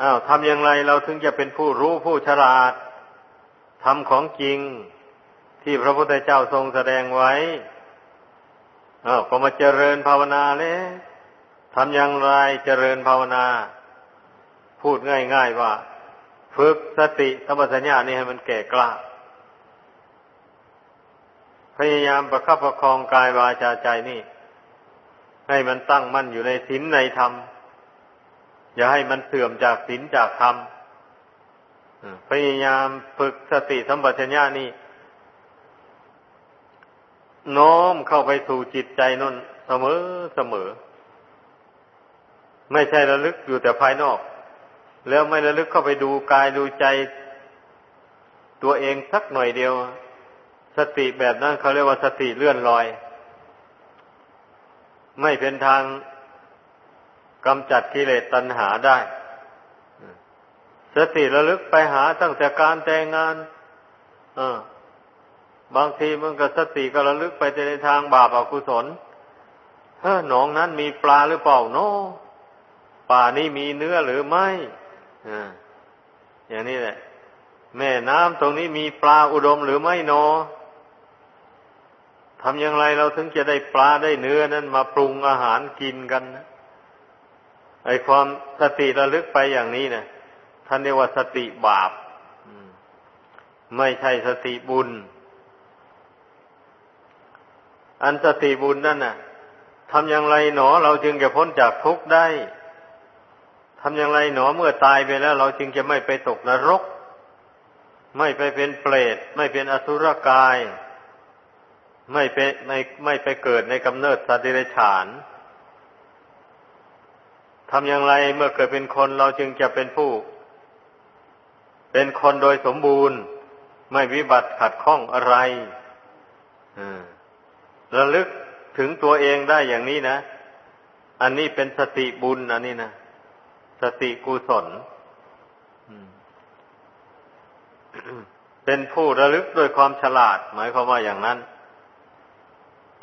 อ้าวทำอย่างไรเราถึงจะเป็นผู้รู้ผู้ฉลาดทำของจริงที่พระพุทธเจ้าทรงแสดงไว้อ้าวก็มาเจริญภาวนาเลยทำอย่างไรเจริญภาวนา พูดง่าย ๆว่า ฝึกสติธรรมสัญญานี่ให้มันแก่กล้า พยายามประคับประคองกายวาจาใจนี่ ให้มันตั้งมั่นอยู่ในศีลในธรรม อย่าให้มันเสื่อมจากศีลจากธรรมพยายามฝึกสติสัมปชัญญะนี่น้อมเข้าไปสู่จิตใจนั่นเสมอเสมอ ไม่ใช่ระลึกอยู่แต่ภายนอก แล้วไม่ระลึกเข้าไปดูกายดูใจ ตัวเองสักหน่อยเดียว สติแบบนั้นเขาเรียกว่าสติเลื่อนลอย ไม่เป็นทางกำจัดกิเลสตัณหาได้ สติระลึกไปหาตั้งแต่การแต่งงานบางทีมันก็สติก็ระลึกไปในทางบาปอกุศลเฮ้หนองนั้นมีปลาหรือเปล่าโนป่านี้มีเนื้อหรือไม่อย่างนี้แหละ แม่น้ำตรงนี้มีปลาอุดมหรือไม่โน ทำอย่างไรเราถึงจะได้ปลาได้เนื้อนั้นมาปรุงอาหารกินกันนะไอความสติระลึกไปอย่างนี้นะท่านเรียกว่าสติบาปไม่ใช่สติบุญ อันสติบุญนั่นน่ะทำอย่างไรหนอเราจึงจะพ้นจากทุกข์ได้ทำอย่างไรหนอเมื่อตายไปแล้ว เราจึงจะไม่ไปตกนรก ไม่ไปเป็นเปรต ไม่เป็นอสุรกาย ไม่ไปไม่ไม่ไปเกิดในกำเนิดสัตว์เดรัจฉานทำอย่างไรเมื่อเกิดเป็นคนเราจึงจะเป็นผู้ เป็นคนโดยสมบูรณ์ ไม่วิบัติขัดข้องอะไรระลึกถึงตัวเองได้อย่างนี้นะ อันนี้เป็นสติบุญอันนี้นะ สติกุศลเป็นผู้ระลึกด้วยความฉลาด หมายความว่าอย่างนั้น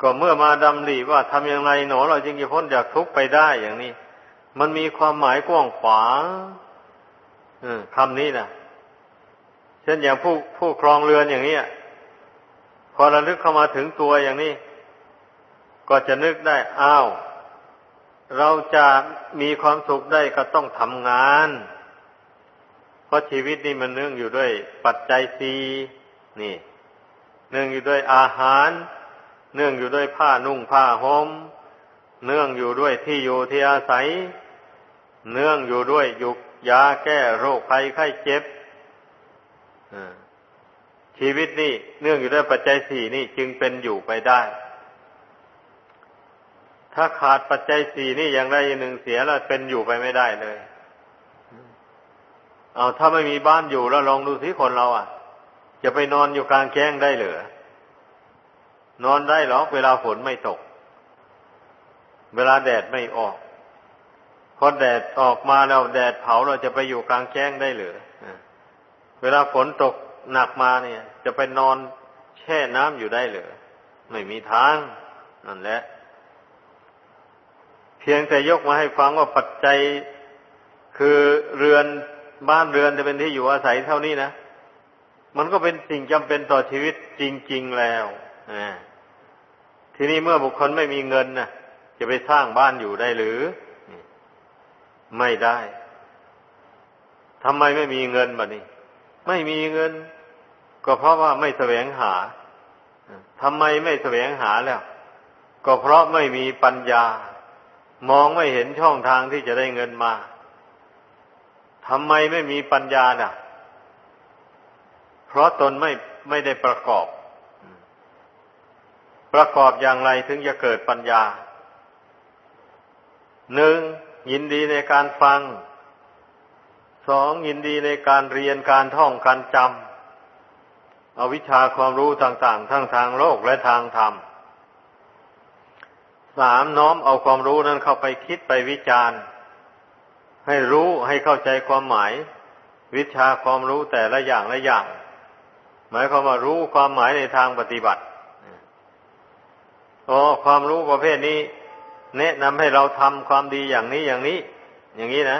ก็เมื่อมาดำริว่าทำอย่างไรหนอ เราจึงจะพ้นจากทุกข์ไปได้อย่างนี้ มันมีความหมายกว้างขวางคำนี้นะเช่นอย่างผู้ผู้ครองเรือนอย่างนี้พอระลึกเข้ามาถึงตัวอย่างนี้ ก็จะนึกได้อ้าว เราจะมีความสุขได้ก็ต้องทำงาน เพราะชีวิตนี่มันเนื่องอยู่ด้วยปัจจัยสีนี่ เนื่องอยู่ด้วยอาหาร เนื่องอยู่ด้วยผ้านุ่งผ้าห่มเนื่องอยู่ด้วยที่อยู่ที่อาศัย เนื่องอยู่ด้วยยุกยาแก้โรคภัยไข้เจ็บชีวิตนี่เนื่องอยู่ด้วยปัจจัยสี่นี่จึงเป็นอยู่ไปได้ ถ้าขาดปัจจัยสี่นี่อย่างใดอย่างหนึ่งเสียแล้วเป็นอยู่ไปไม่ได้เลย เอาถ้าไม่มีบ้านอยู่แล้วลองดูสิคนเราอะ จะไปนอนอยู่กลางแจ้งได้หรือ นอนได้หรอเวลาฝนไม่ตก เวลาแดดไม่ออกพอแดดออกมาแล้วแดดเผาเราจะไปอยู่กลางแจ้งได้หรือเวลาฝนตกหนักมาเนี่ย จะไปนอนแช่น้ำอยู่ได้หรือไม่มีทางนั่นแหละเพียงแต่ยกมาให้ฟังว่าปัจจัยคือเรือนบ้านเรือนจะเป็นที่อยู่อาศัยเท่านี้นะ มันก็เป็นสิ่งจำเป็นต่อชีวิตจริง ๆ แล้ว ทีนี้เมื่อบุคคลไม่มีเงินนะจะไปสร้างบ้านอยู่ได้หรือ ไม่ได้ทำไมไม่มีเงินบะนี้ ไม่มีเงิน ก็เพราะว่าไม่แสวงหาทำไมไม่แสวงหาแล้ว ก็เพราะไม่มีปัญญา มองไม่เห็นช่องทางที่จะได้เงินมาทำไมไม่มีปัญญาน่ะ เพราะตนไม่ไม่ได้ประกอบ ประกอบอย่างไรถึงจะเกิดปัญญาหนึ่งยินดีในการฟังสองยินดีในการเรียนการท่องการจำเอาวิชาความรู้ต่างๆ ทั้งทางโลกและทางธรรมสามน้อมเอาความรู้นั้นเข้าไปคิดไปวิจารณ์ ให้รู้ให้เข้าใจความหมาย วิชาความรู้แต่ละอย่างละอย่าง หมายความว่ารู้ความหมายในทางปฏิบัติ อ๋อความรู้ประเภทนี้ แนะนำให้เราทำความดีอย่างนี้อย่างนี้ อย่างนี้นะ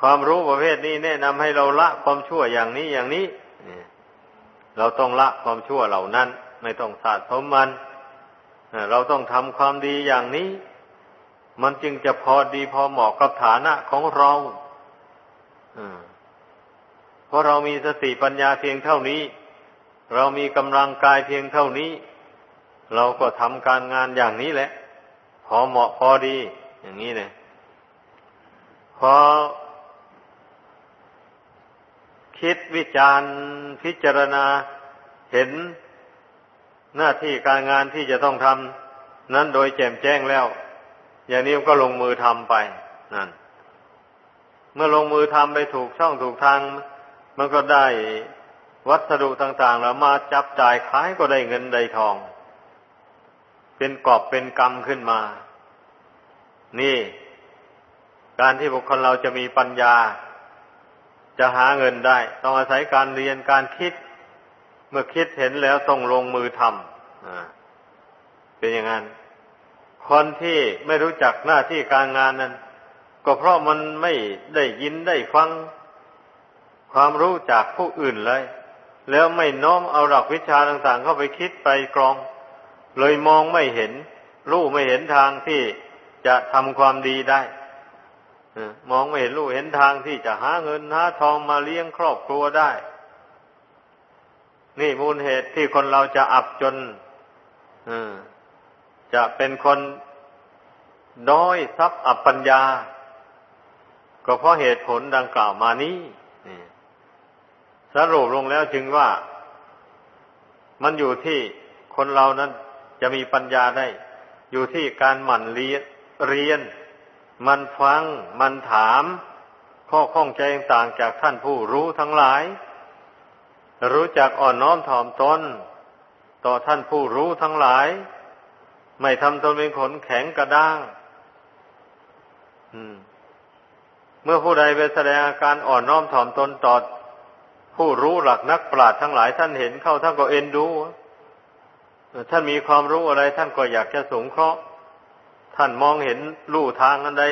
ความรู้ประเภทนี้ แนะนำให้เราละความชั่วอย่างนี้อย่างนี้เราต้องละความชั่วเหล่านั้น ไม่ต้องสะสมมันเราต้องทำความดีอย่างนี้ มันจึงจะพอดีพอเหมาะกับฐานะของเราเพราะเรามีสติปัญญาเพียงเท่านี้ เรามีกำลังกายเพียงเท่านี้ เราก็ทำการงานอย่างนี้แหละ พอเหมาะพอดี อย่างนี้เนี่ยพอคิดวิจารณ์พิจารณาเห็นหน้าที่การงานที่จะต้องทำนั้นโดยแจ่มแจ้งแล้ว อย่างนี้ก็ลงมือทำไปนั่นเมื่อลงมือทำไปถูกช่องถูกทาง มันก็ได้วัสดุต่างๆ แล้วมาจับจ่ายขายก็ได้เงินได้ทอง เป็นกอบเป็นกรรมขึ้นมา นี่ การที่บุคคลเราจะมีปัญญา จะหาเงินได้ ต้องอาศัยการเรียนการคิด เมื่อคิดเห็นแล้วต้องลงมือทำเป็นอย่างนั้น คนที่ไม่รู้จักหน้าที่การงานนั้น ก็เพราะมันไม่ได้ยินได้ฟังความรู้จากผู้อื่นเลย แล้วไม่น้อมเอาหลักวิชาต่างๆ เข้าไปคิดไปกรอง เลยมองไม่เห็น รู้ไม่เห็นทางที่จะทำความดีได้มองไม่เห็นรู้เห็นทางที่จะหาเงินหาทองมาเลี้ยงครอบครัวได้ นี่มูลเหตุที่คนเราจะอับจนจะเป็นคนด้อยทรัพย์อับปัญญา ก็เพราะเหตุผลดังกล่าวมานี้สรุปลงแล้วจึงว่า มันอยู่ที่คนเรานั้น จะมีปัญญาได้ อยู่ที่การหมั่นเรียนเรียน มันฟัง มันถาม ข้อข้องใจต่างจากท่านผู้รู้ทั้งหลาย รู้จักอ่อนน้อมถ่อมตนต่อท่านผู้รู้ทั้งหลาย ไม่ทำตนเป็นขนแข็งกระด้างเมื่อผู้ใดไปแสดงอาการอ่อนน้อมถ่อมตนต่อผู้รู้หลักนักปราชญ์ทั้งหลายท่านเห็นเข้าท่านก็เอ็นดู ท่านมีความรู้อะไร ท่านก็อยากจะสงเคราะห์ ท่านมองเห็นลู่ทางอันใด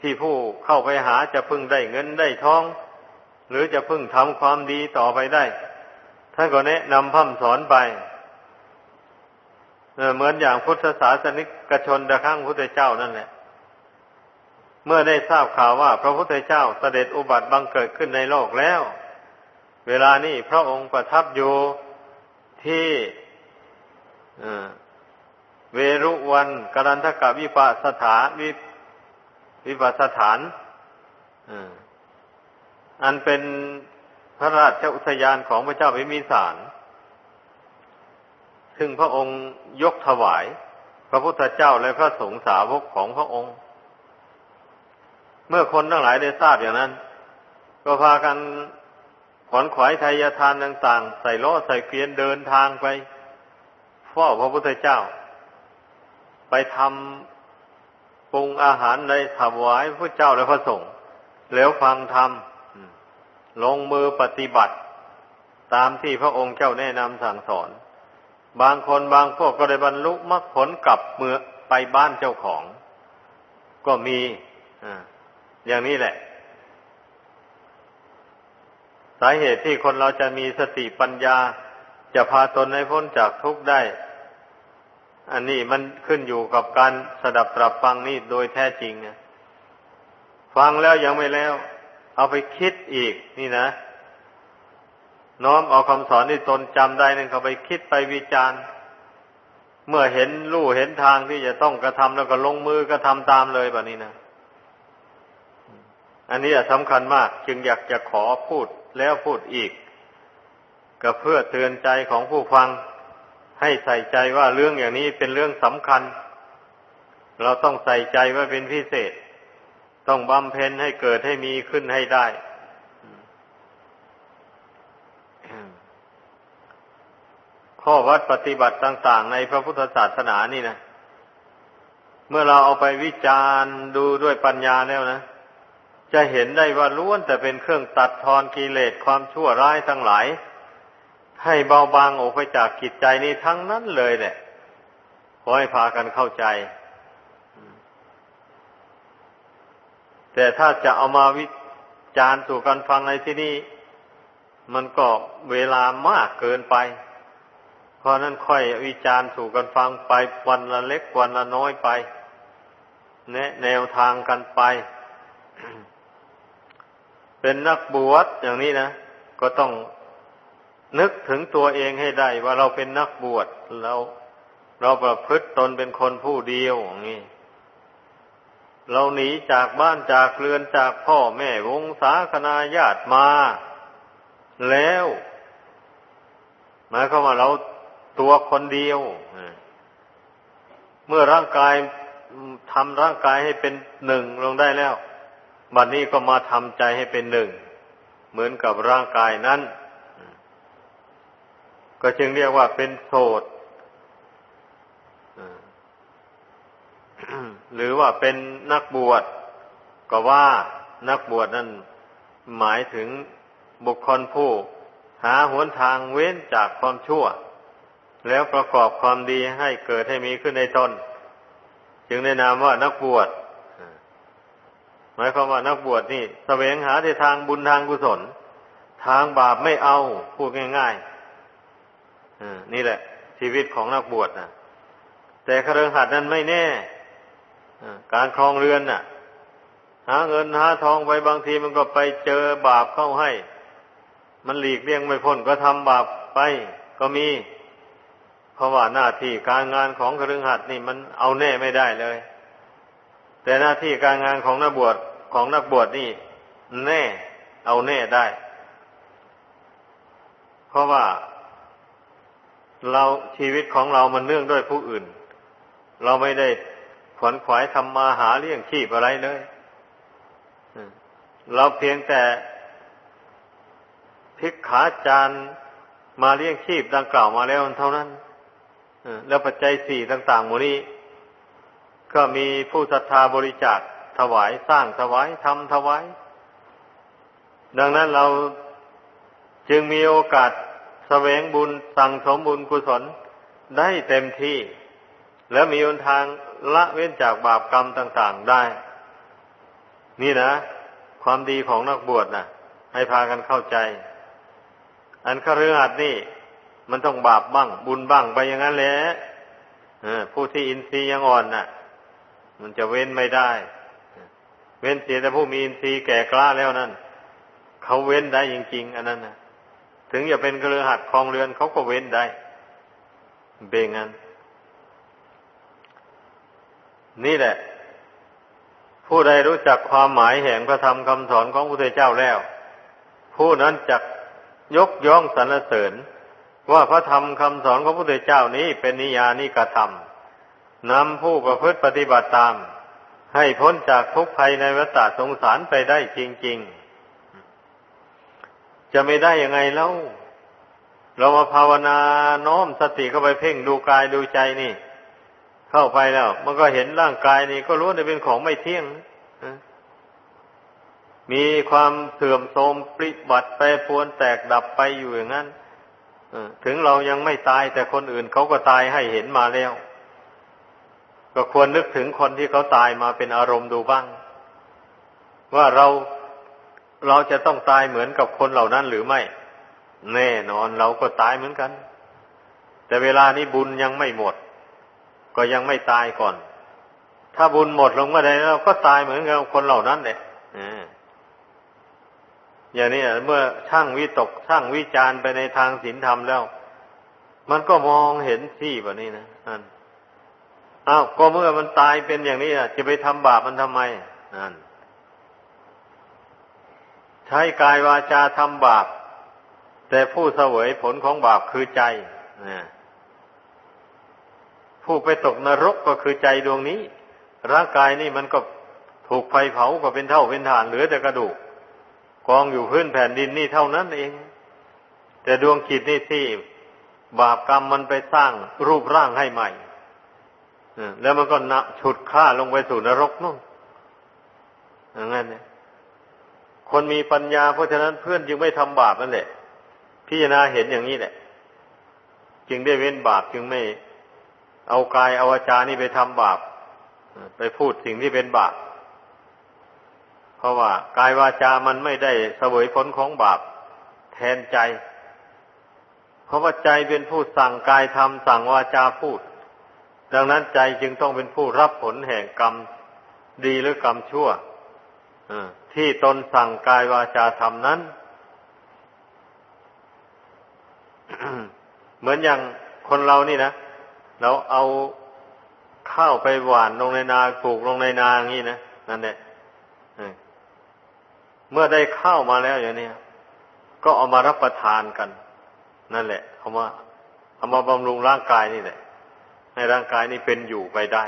ที่ผู้เข้าไปหาจะพึ่งได้เงินได้ทอง หรือจะพึ่งทำความดีต่อไปได้ ท่านก็แนะนำพัฒสอนไปเหมือนอย่างพุทธศาสนิกชนตะข้างพุทธเจ้านั่นแหละ เมื่อได้ทราบข่าวว่า พระพุทธเจ้าเสด็จอุบัติบังเกิดขึ้นในโลกแล้ว เวลานี้พระองค์ประทับอยู่ที่ เวรุวันกรันทกวิปัสถานวิวิปัสถานอันเป็นพระราชอุทยานของพระเจ้าพิมิสาร ซึ่งพระองค์ยกถวาย พระพุทธเจ้าและพระสงฆ์สาวกของพระองค์ เมื่อคนทั้งหลายได้ทราบอย่างนั้น ก็พากันขวนขวายไทยทานต่าง ๆ ใส่ล้อใส่เกวียนเดินทางไป เฝ้าพระพุทธเจ้า ไปทำปรุงอาหารในถวายพระเจ้าและพระสงฆ์แล้วฟังธรรมลงมือปฏิบัติ ตามที่พระองค์เจ้าแนะนำสั่งสอน บางคนบางพวกก็ได้บรรลุมรรคผลกลับเมื่อไปบ้านเจ้าของ ก็มีอย่างนี้แหละ สาเหตุที่คนเราจะมีสติปัญญาจะพาตนให้พ้นจากทุกข์ได้ อันนี้มันขึ้นอยู่กับการสดับตรับฟังนี่โดยแท้จริงนะฟังแล้วยังไม่แล้ว เอาไปคิดอีกนี่นะ น้อมเอาคำสอนที่ตนจำได้นั่นเขาไปคิดไปวิจารณ์ เมื่อเห็นลู่เห็นทางที่จะต้องกระทำแล้วก็ลงมือกระทำตามเลยแบบนี้นะอันนี้สำคัญมาก จึงอยากจะขอพูดแล้วพูดอีก ก็เพื่อเตือนใจของผู้ฟัง ให้ใส่ใจว่าเรื่องอย่างนี้เป็นเรื่องสำคัญ เราต้องใส่ใจว่าเป็นพิเศษ ต้องบำเพ็ญให้เกิดให้มีขึ้นให้ได้ ข้อวัดปฏิบัติต่าง ๆ ในพระพุทธศาสนานี่นะเมื่อเราเอาไปวิจารณ์ดูด้วยปัญญาแล้วนะ จะเห็นได้ว่าล้วนแต่เป็นเครื่องตัดทอนกิเลสความชั่วร้ายทั้งหลาย ให้เบาบางออกไปจากกิจใจนี้ทั้งนั้นเลยแหละขอให้พากันเข้าใจ แต่ถ้าจะเอามาวิจารณ์สู่กันฟังในที่นี้ มันก็เวลามากเกินไป เพราะนั้นค่อยวิจารณ์สู่กันฟังไปวันละเล็กวันละน้อยไปแนะแนวทางกันไป เป็นนักบวชอย่างนี้นะ ก็ต้อง นึกถึงตัวเองให้ได้ว่าเราเป็นนักบวชเราเราประพฤติตนเป็นคนผู้เดียวอย่างนี้เราหนีจากบ้านจากเรือนจากพ่อแม่วงศาคณาญาติมา แล้วหมายความว่าเราตัวคนเดียวเมื่อร่างกายทำร่างกายให้เป็นหนึ่งลงได้แล้ว บัดนนี้ก็มาทำใจให้เป็นหนึ่ง เหมือนกับร่างกายนั้น ก็จึงเรียกว่าเป็นโสดหรือว่าเป็นนักบวช ก็ว่านักบวชนั้นหมายถึงบุคคลผู้ หาหนทางเว้นจากความชั่ว แล้วประกอบความดีให้เกิดให้มีขึ้นในตนจึงได้นามว่านักบวชหมายความว่านักบวชนี่แสวงหาในทางบุญทางกุศล ทางบาปไม่เอาพูดง่าย ๆ นี่แหละ ชีวิตของนักบวชนะแต่คฤหัสถ์นั้นไม่แน่การครองเรือนน่ะ หาเงินหาทองไปบางทีมันก็ไปเจอบาปเข้าให้ มันหลีกเลี่ยงไม่พ้นก็ทำบาปไปก็มี เพราะว่าหน้าที่การงานของคฤหัสถ์นี่มันเอาแน่ไม่ได้เลย แต่หน้าที่การงานของนักบวชของนักบวชนี่ แน่ เอาแน่ได้ เพราะว่า เราชีวิตของเรามันเนื่องด้วยผู้อื่น เราไม่ได้ขวนขวายทำมาหาเลี้ยงชีพอะไรเลยเราเพียงแต่พิกขาจานมาเลี้ยงชีพดังกล่าวมาแล้วเท่านั้นแล้วปัจจัยสี่ต่างๆหมดนี้ ก็มีผู้ศรัทธาบริจาคถวายสร้างถวายทำถวาย ดังนั้นเราจึงมีโอกาส แสวงบุญสั่งสมบุญกุศลได้เต็มที่ แล้วมีหนทางละเว้นจากบาปกรรมต่าง ๆได้ นี่นะ ความดีของนักบวชนะให้พากันเข้าใจ อันคฤหัสถ์นี่ มันต้องบาปบ้าง บุญบ้างไปอย่างนั้นแหละผู้ที่อินทรีย์ยังอ่อนน่ะ มันจะเว้นไม่ได้ เว้นเสียแต่ผู้มีอินทรีย์แก่กล้าแล้วนั่นเขาเว้นได้จริง ๆ อันนั้นนะ ถึงจะเป็นเครือหัดคลองเรือนเขาก็เว้นได้เบงันนี่แหละ ผู้ใดรู้จักความหมายแห่งพระธรรมคำสอนของพระพุทธเจ้าแล้ว ผู้นั้นจักยกย่องสรรเสริญ ว่าพระธรรมคำสอนของพระพุทธเจ้านี้เป็นนิยานิกระทำนำผู้ประพฤติปฏิบัติตาม ให้พ้นจากทุกภัยในวัฏสงสารไปได้จริง ๆ จะไม่ได้ยังไงแล้วเรามาภาวนาโน้มสติเข้าไปเพ่งดูกายดูใจนี่ เข้าไปแล้ว มันก็เห็นร่างกายนี่ ก็รู้ว่าเป็นของไม่เที่ยงมีความเสื่อมโทรมปริบัติไปพวนแตกดับไปอยู่อย่างนั้นถึงเรายังไม่ตายแต่คนอื่นเขาก็ตายให้เห็นมาแล้ว ก็ควรนึกถึงคนที่เขาตายมาเป็นอารมณ์ดูบ้าง ว่าเรา เราจะต้องตายเหมือนกับคนเหล่านั้นหรือไม่ แน่นอนเราก็ตายเหมือนกัน แต่เวลานี้บุญยังไม่หมด ก็ยังไม่ตายก่อน ถ้าบุญหมดลงเมื่อใดเราก็ตายเหมือนกับคนเหล่านั้นเลยอย่างนี้เมื่อช่างวิตกช่างวิจารไปในทางศีลธรรมแล้ว มันก็มองเห็นที่แบบนี้นะนั่นอ้าวก็เมื่อมันตายเป็นอย่างนี้อะ จะไปทำบาปมันทำไมนั่น ใช้กายวาจาทำบาป แต่ผู้เสวยผลของบาปคือใจผู้ไปตกนรกก็คือใจดวงนี้ ร่างกายนี่มันก็ถูกไฟเผาก็เป็นเท่าเป็นฐานเหลือแต่กระดูกกองอยู่พื้นแผ่นดินนี่เท่านั้นเอง แต่ดวงจิตนี่ที่บาปกรรมมันไปสร้างรูปร่างให้ใหม่แล้วมันก็นัฉุดฆ่าลงไปสู่นรกนู่นอย่างนั้นเนี่ย คนมีปัญญาเพราะฉะนั้นเพื่อนจึงไม่ทำบาปนั่นแหละพิจารณาเห็นอย่างนี้แหละ จึงได้เว้นบาปจึงไม่เอากายเอาวาจานี่ไปทำบาป ไปพูดสิ่งที่เป็นบาป เพราะว่ากายวาจามันไม่ได้เสวยผลของบาป แทนใจ เพราะว่าใจเป็นผู้สั่งกายทำสั่งวาจาพูด ดังนั้นใจจึงต้องเป็นผู้รับผลแห่งกรรมดีหรือกรรมชั่ว ที่ตนสั่งกายวาจาทำนั้น เหมือนอย่างคนเรานี่นะเราเอาข้าวไปหว่านลงในนาปลูกลงในนาอย่างนี้นะนั่นแหละเมื่อได้ข้าวมาแล้วอย่างนี้ก็เอามารับประทานกัน นั่นแหละเอามาเอามาบำรุงร่างกายนี่แหละให้ร่างกายนี่เป็นอยู่ไปได้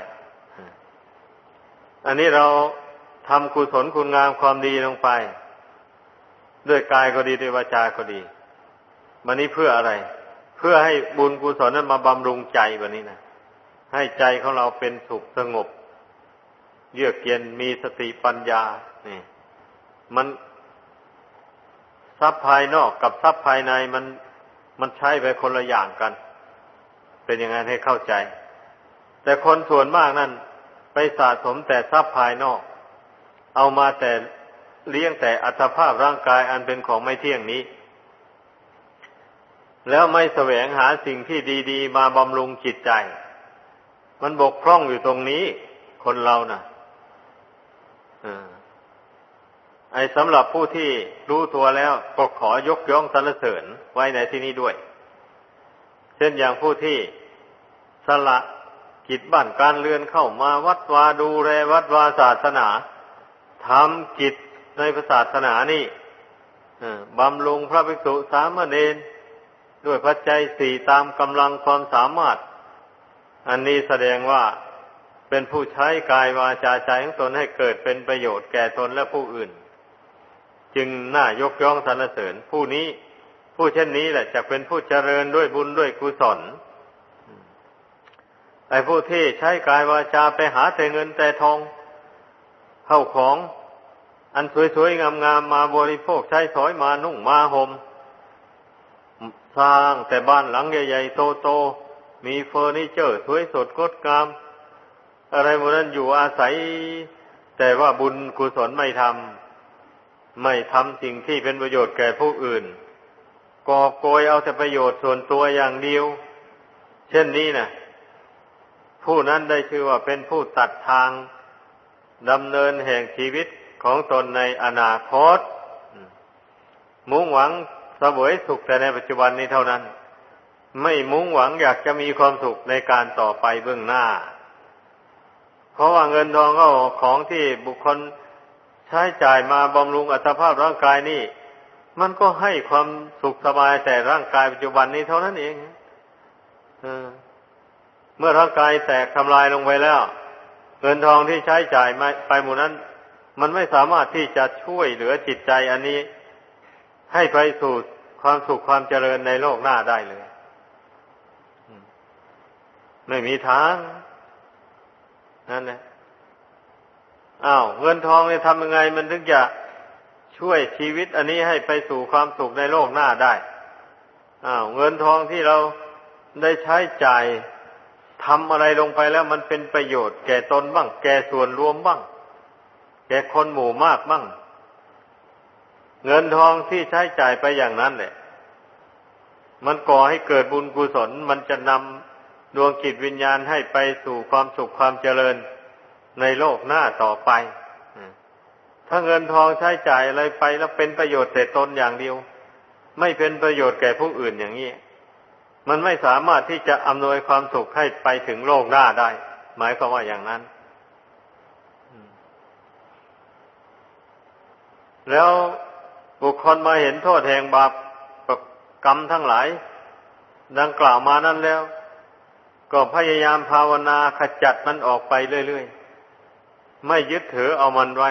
อันนี้เรา ทำกุศลคุณงามความดีลงไป ด้วยกายก็ดีด้วยวาจาก็ดีมันนี้เพื่ออะไร เพื่อให้บุญกุศลนั้นมาบำรุงใจแบบนี้นะให้ใจของเราเป็นสุขสงบ เยือกเย็นมีสติปัญญานี่มันทรัพย์ภายนอกกับทรัพย์ภายในมันมันใช้ไปคนละอย่างกัน เป็นอย่างนั้นให้เข้าใจ แต่คนส่วนมากนั่นไปสะสมแต่ทรัพย์ภายนอก เอามาแต่เลี้ยงแต่อัตภาพร่างกายอันเป็นของไม่เที่ยงนี้ แล้วไม่แสวงหาสิ่งที่ดี ๆ มาบำรุงจิตใจ มันบกพร่องอยู่ตรงนี้ คนเรานะ่ะไอ้สำหรับผู้ที่รู้ตัวแล้วก็ขอยกย่องสรรเสริญไว้ในที่นี้ด้วย เช่นอย่างผู้ที่สละกิจบ้านการเรือนเข้ามาวัดวาดูแลวัดวาศาสนา ทำกิจในศาสนานี่บำรุงพระภิกษุสามเณรด้วยพระใจสี่ตามกำลังความสามารถ อันนี้แสดงว่าเป็นผู้ใช้กายวาจาใจของตนให้เกิดเป็นประโยชน์แก่ตนและผู้อื่น จึงน่ายกย่องสรรเสริญผู้นี้ผู้เช่นนี้แหละจะเป็นผู้เจริญด้วยบุญด้วยกุศลไอ้ผู้ที่ใช้กายวาจาไปหาแต่เงินแต่ทอง เข้าของ อันสวยๆงามๆมาบริโภคใช้สอยมานุ่งมาหม่มสร้างแต่บ้านหลังใหญ่ๆโตๆมีเฟอร์นิเจอร์สวยสดงดงาม อะไรพวกนั้นอยู่อาศัย แต่ว่าบุญกุศลไม่ทำไม่ทำสิ่งที่เป็นประโยชน์แก่ผู้อื่นกอบโกยเอาแต่ประโยชน์ส่วนตัวอย่างเดียว เช่นนี้นะผู้นั้นได้ชื่อว่าเป็นผู้ตัดทาง ดำเนินแห่งชีวิตของตนในอนาคต มุ่งหวังสวยสุขแต่ในปัจจุบันนี้เท่านั้น ไม่มุ่งหวังอยากจะมีความสุขในการต่อไปเบื้องหน้า เพราะว่าเงินทองก็ของที่บุคคลใช้จ่ายมาบำรุงอัตภาพร่างกายนี่ มันก็ให้ความสุขสบายแต่ร่างกายปัจจุบันนี้เท่านั้นเองเมื่อร่างกายแตกทำลายลงไปแล้ว เงินทองที่ใช้จ่ายไปหมู่นั้น มันไม่สามารถที่จะช่วยเหลือจิตใจอันนี้ ให้ไปสู่ความสุขความเจริญในโลกหน้าได้เลยไม่มีทางนั่นแหละอ้าวเงินทองเนี่ยทำยังไง มันถึงจะช่วยชีวิต อันนี้ให้ไปสู่ความสุขในโลกหน้าได้อ้าวเงินทองที่เราได้ใช้จ่าย ทำอะไรลงไปแล้วมันเป็นประโยชน์แก่ตนบ้าง แก่ส่วนรวมบ้าง แก่คนหมู่มากบ้าง เงินทองที่ใช้จ่ายไปอย่างนั้นแหละ มันก่อให้เกิดบุญกุศล มันจะนำดวงจิตวิญญาณให้ไปสู่ความสุขความเจริญในโลกหน้าต่อไปถ้าเงินทองใช้จ่ายอะไรไปแล้วเป็นประโยชน์แต่ตนอย่างเดียว ไม่เป็นประโยชน์แก่ผู้อื่นอย่างนี้ มันไม่สามารถที่จะอำนวยความสุขให้ไปถึงโลกหน้าได้ หมายความว่าอย่างนั้น แล้วบุคคลมาเห็นโทษแห่งบาปกรรมทั้งหลาย ดังกล่าวมานั้นแล้ว ก็พยายามภาวนาขจัดมันออกไปเรื่อยๆ ไม่ยึดถือเอามันไว้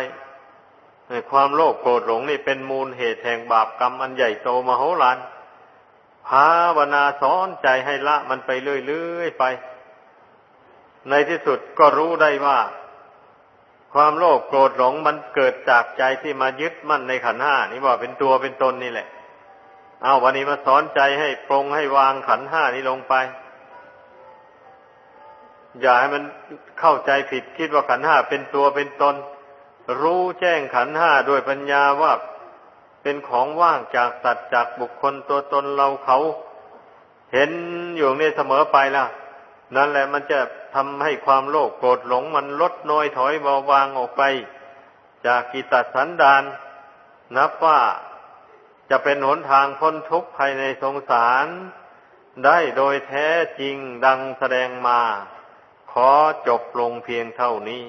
ความโลภโกรธหลงนี่เป็นมูลเหตุแห่งบาปกรรมอันใหญ่โตมโหฬาร ภาวนาสอนใจให้ละมันไปเรื่อยๆไป ในที่สุดก็รู้ได้ว่า ความโลภโกรธหลงมันเกิดจากใจที่มายึดมั่นในขันห้านี่ว่าเป็นตัวเป็นตนนี่แหละ เอาวันนี้มาสอนใจให้ปรงให้วางขันห้านี้ลงไป อย่าให้มันเข้าใจผิดคิดว่าขันห้าเป็นตัวเป็นตน รู้แจ้งขันห้าด้วยปัญญาว่า เป็นของว่างจากสัตว์จากบุคคลตัวตนเราเขา เห็นอยู่นี่เสมอไปล้วนั่นแหละมันจะทำให้ความโลภโกรธหลงมันลดน้อยถอยเบาบางออกไป จากกิตสันดาน นับว่าจะเป็นหนทางพ้นทุกข์ภายในสงสาร ได้โดยแท้จริงดังแสดงมา ขอจบลงเพียงเท่านี้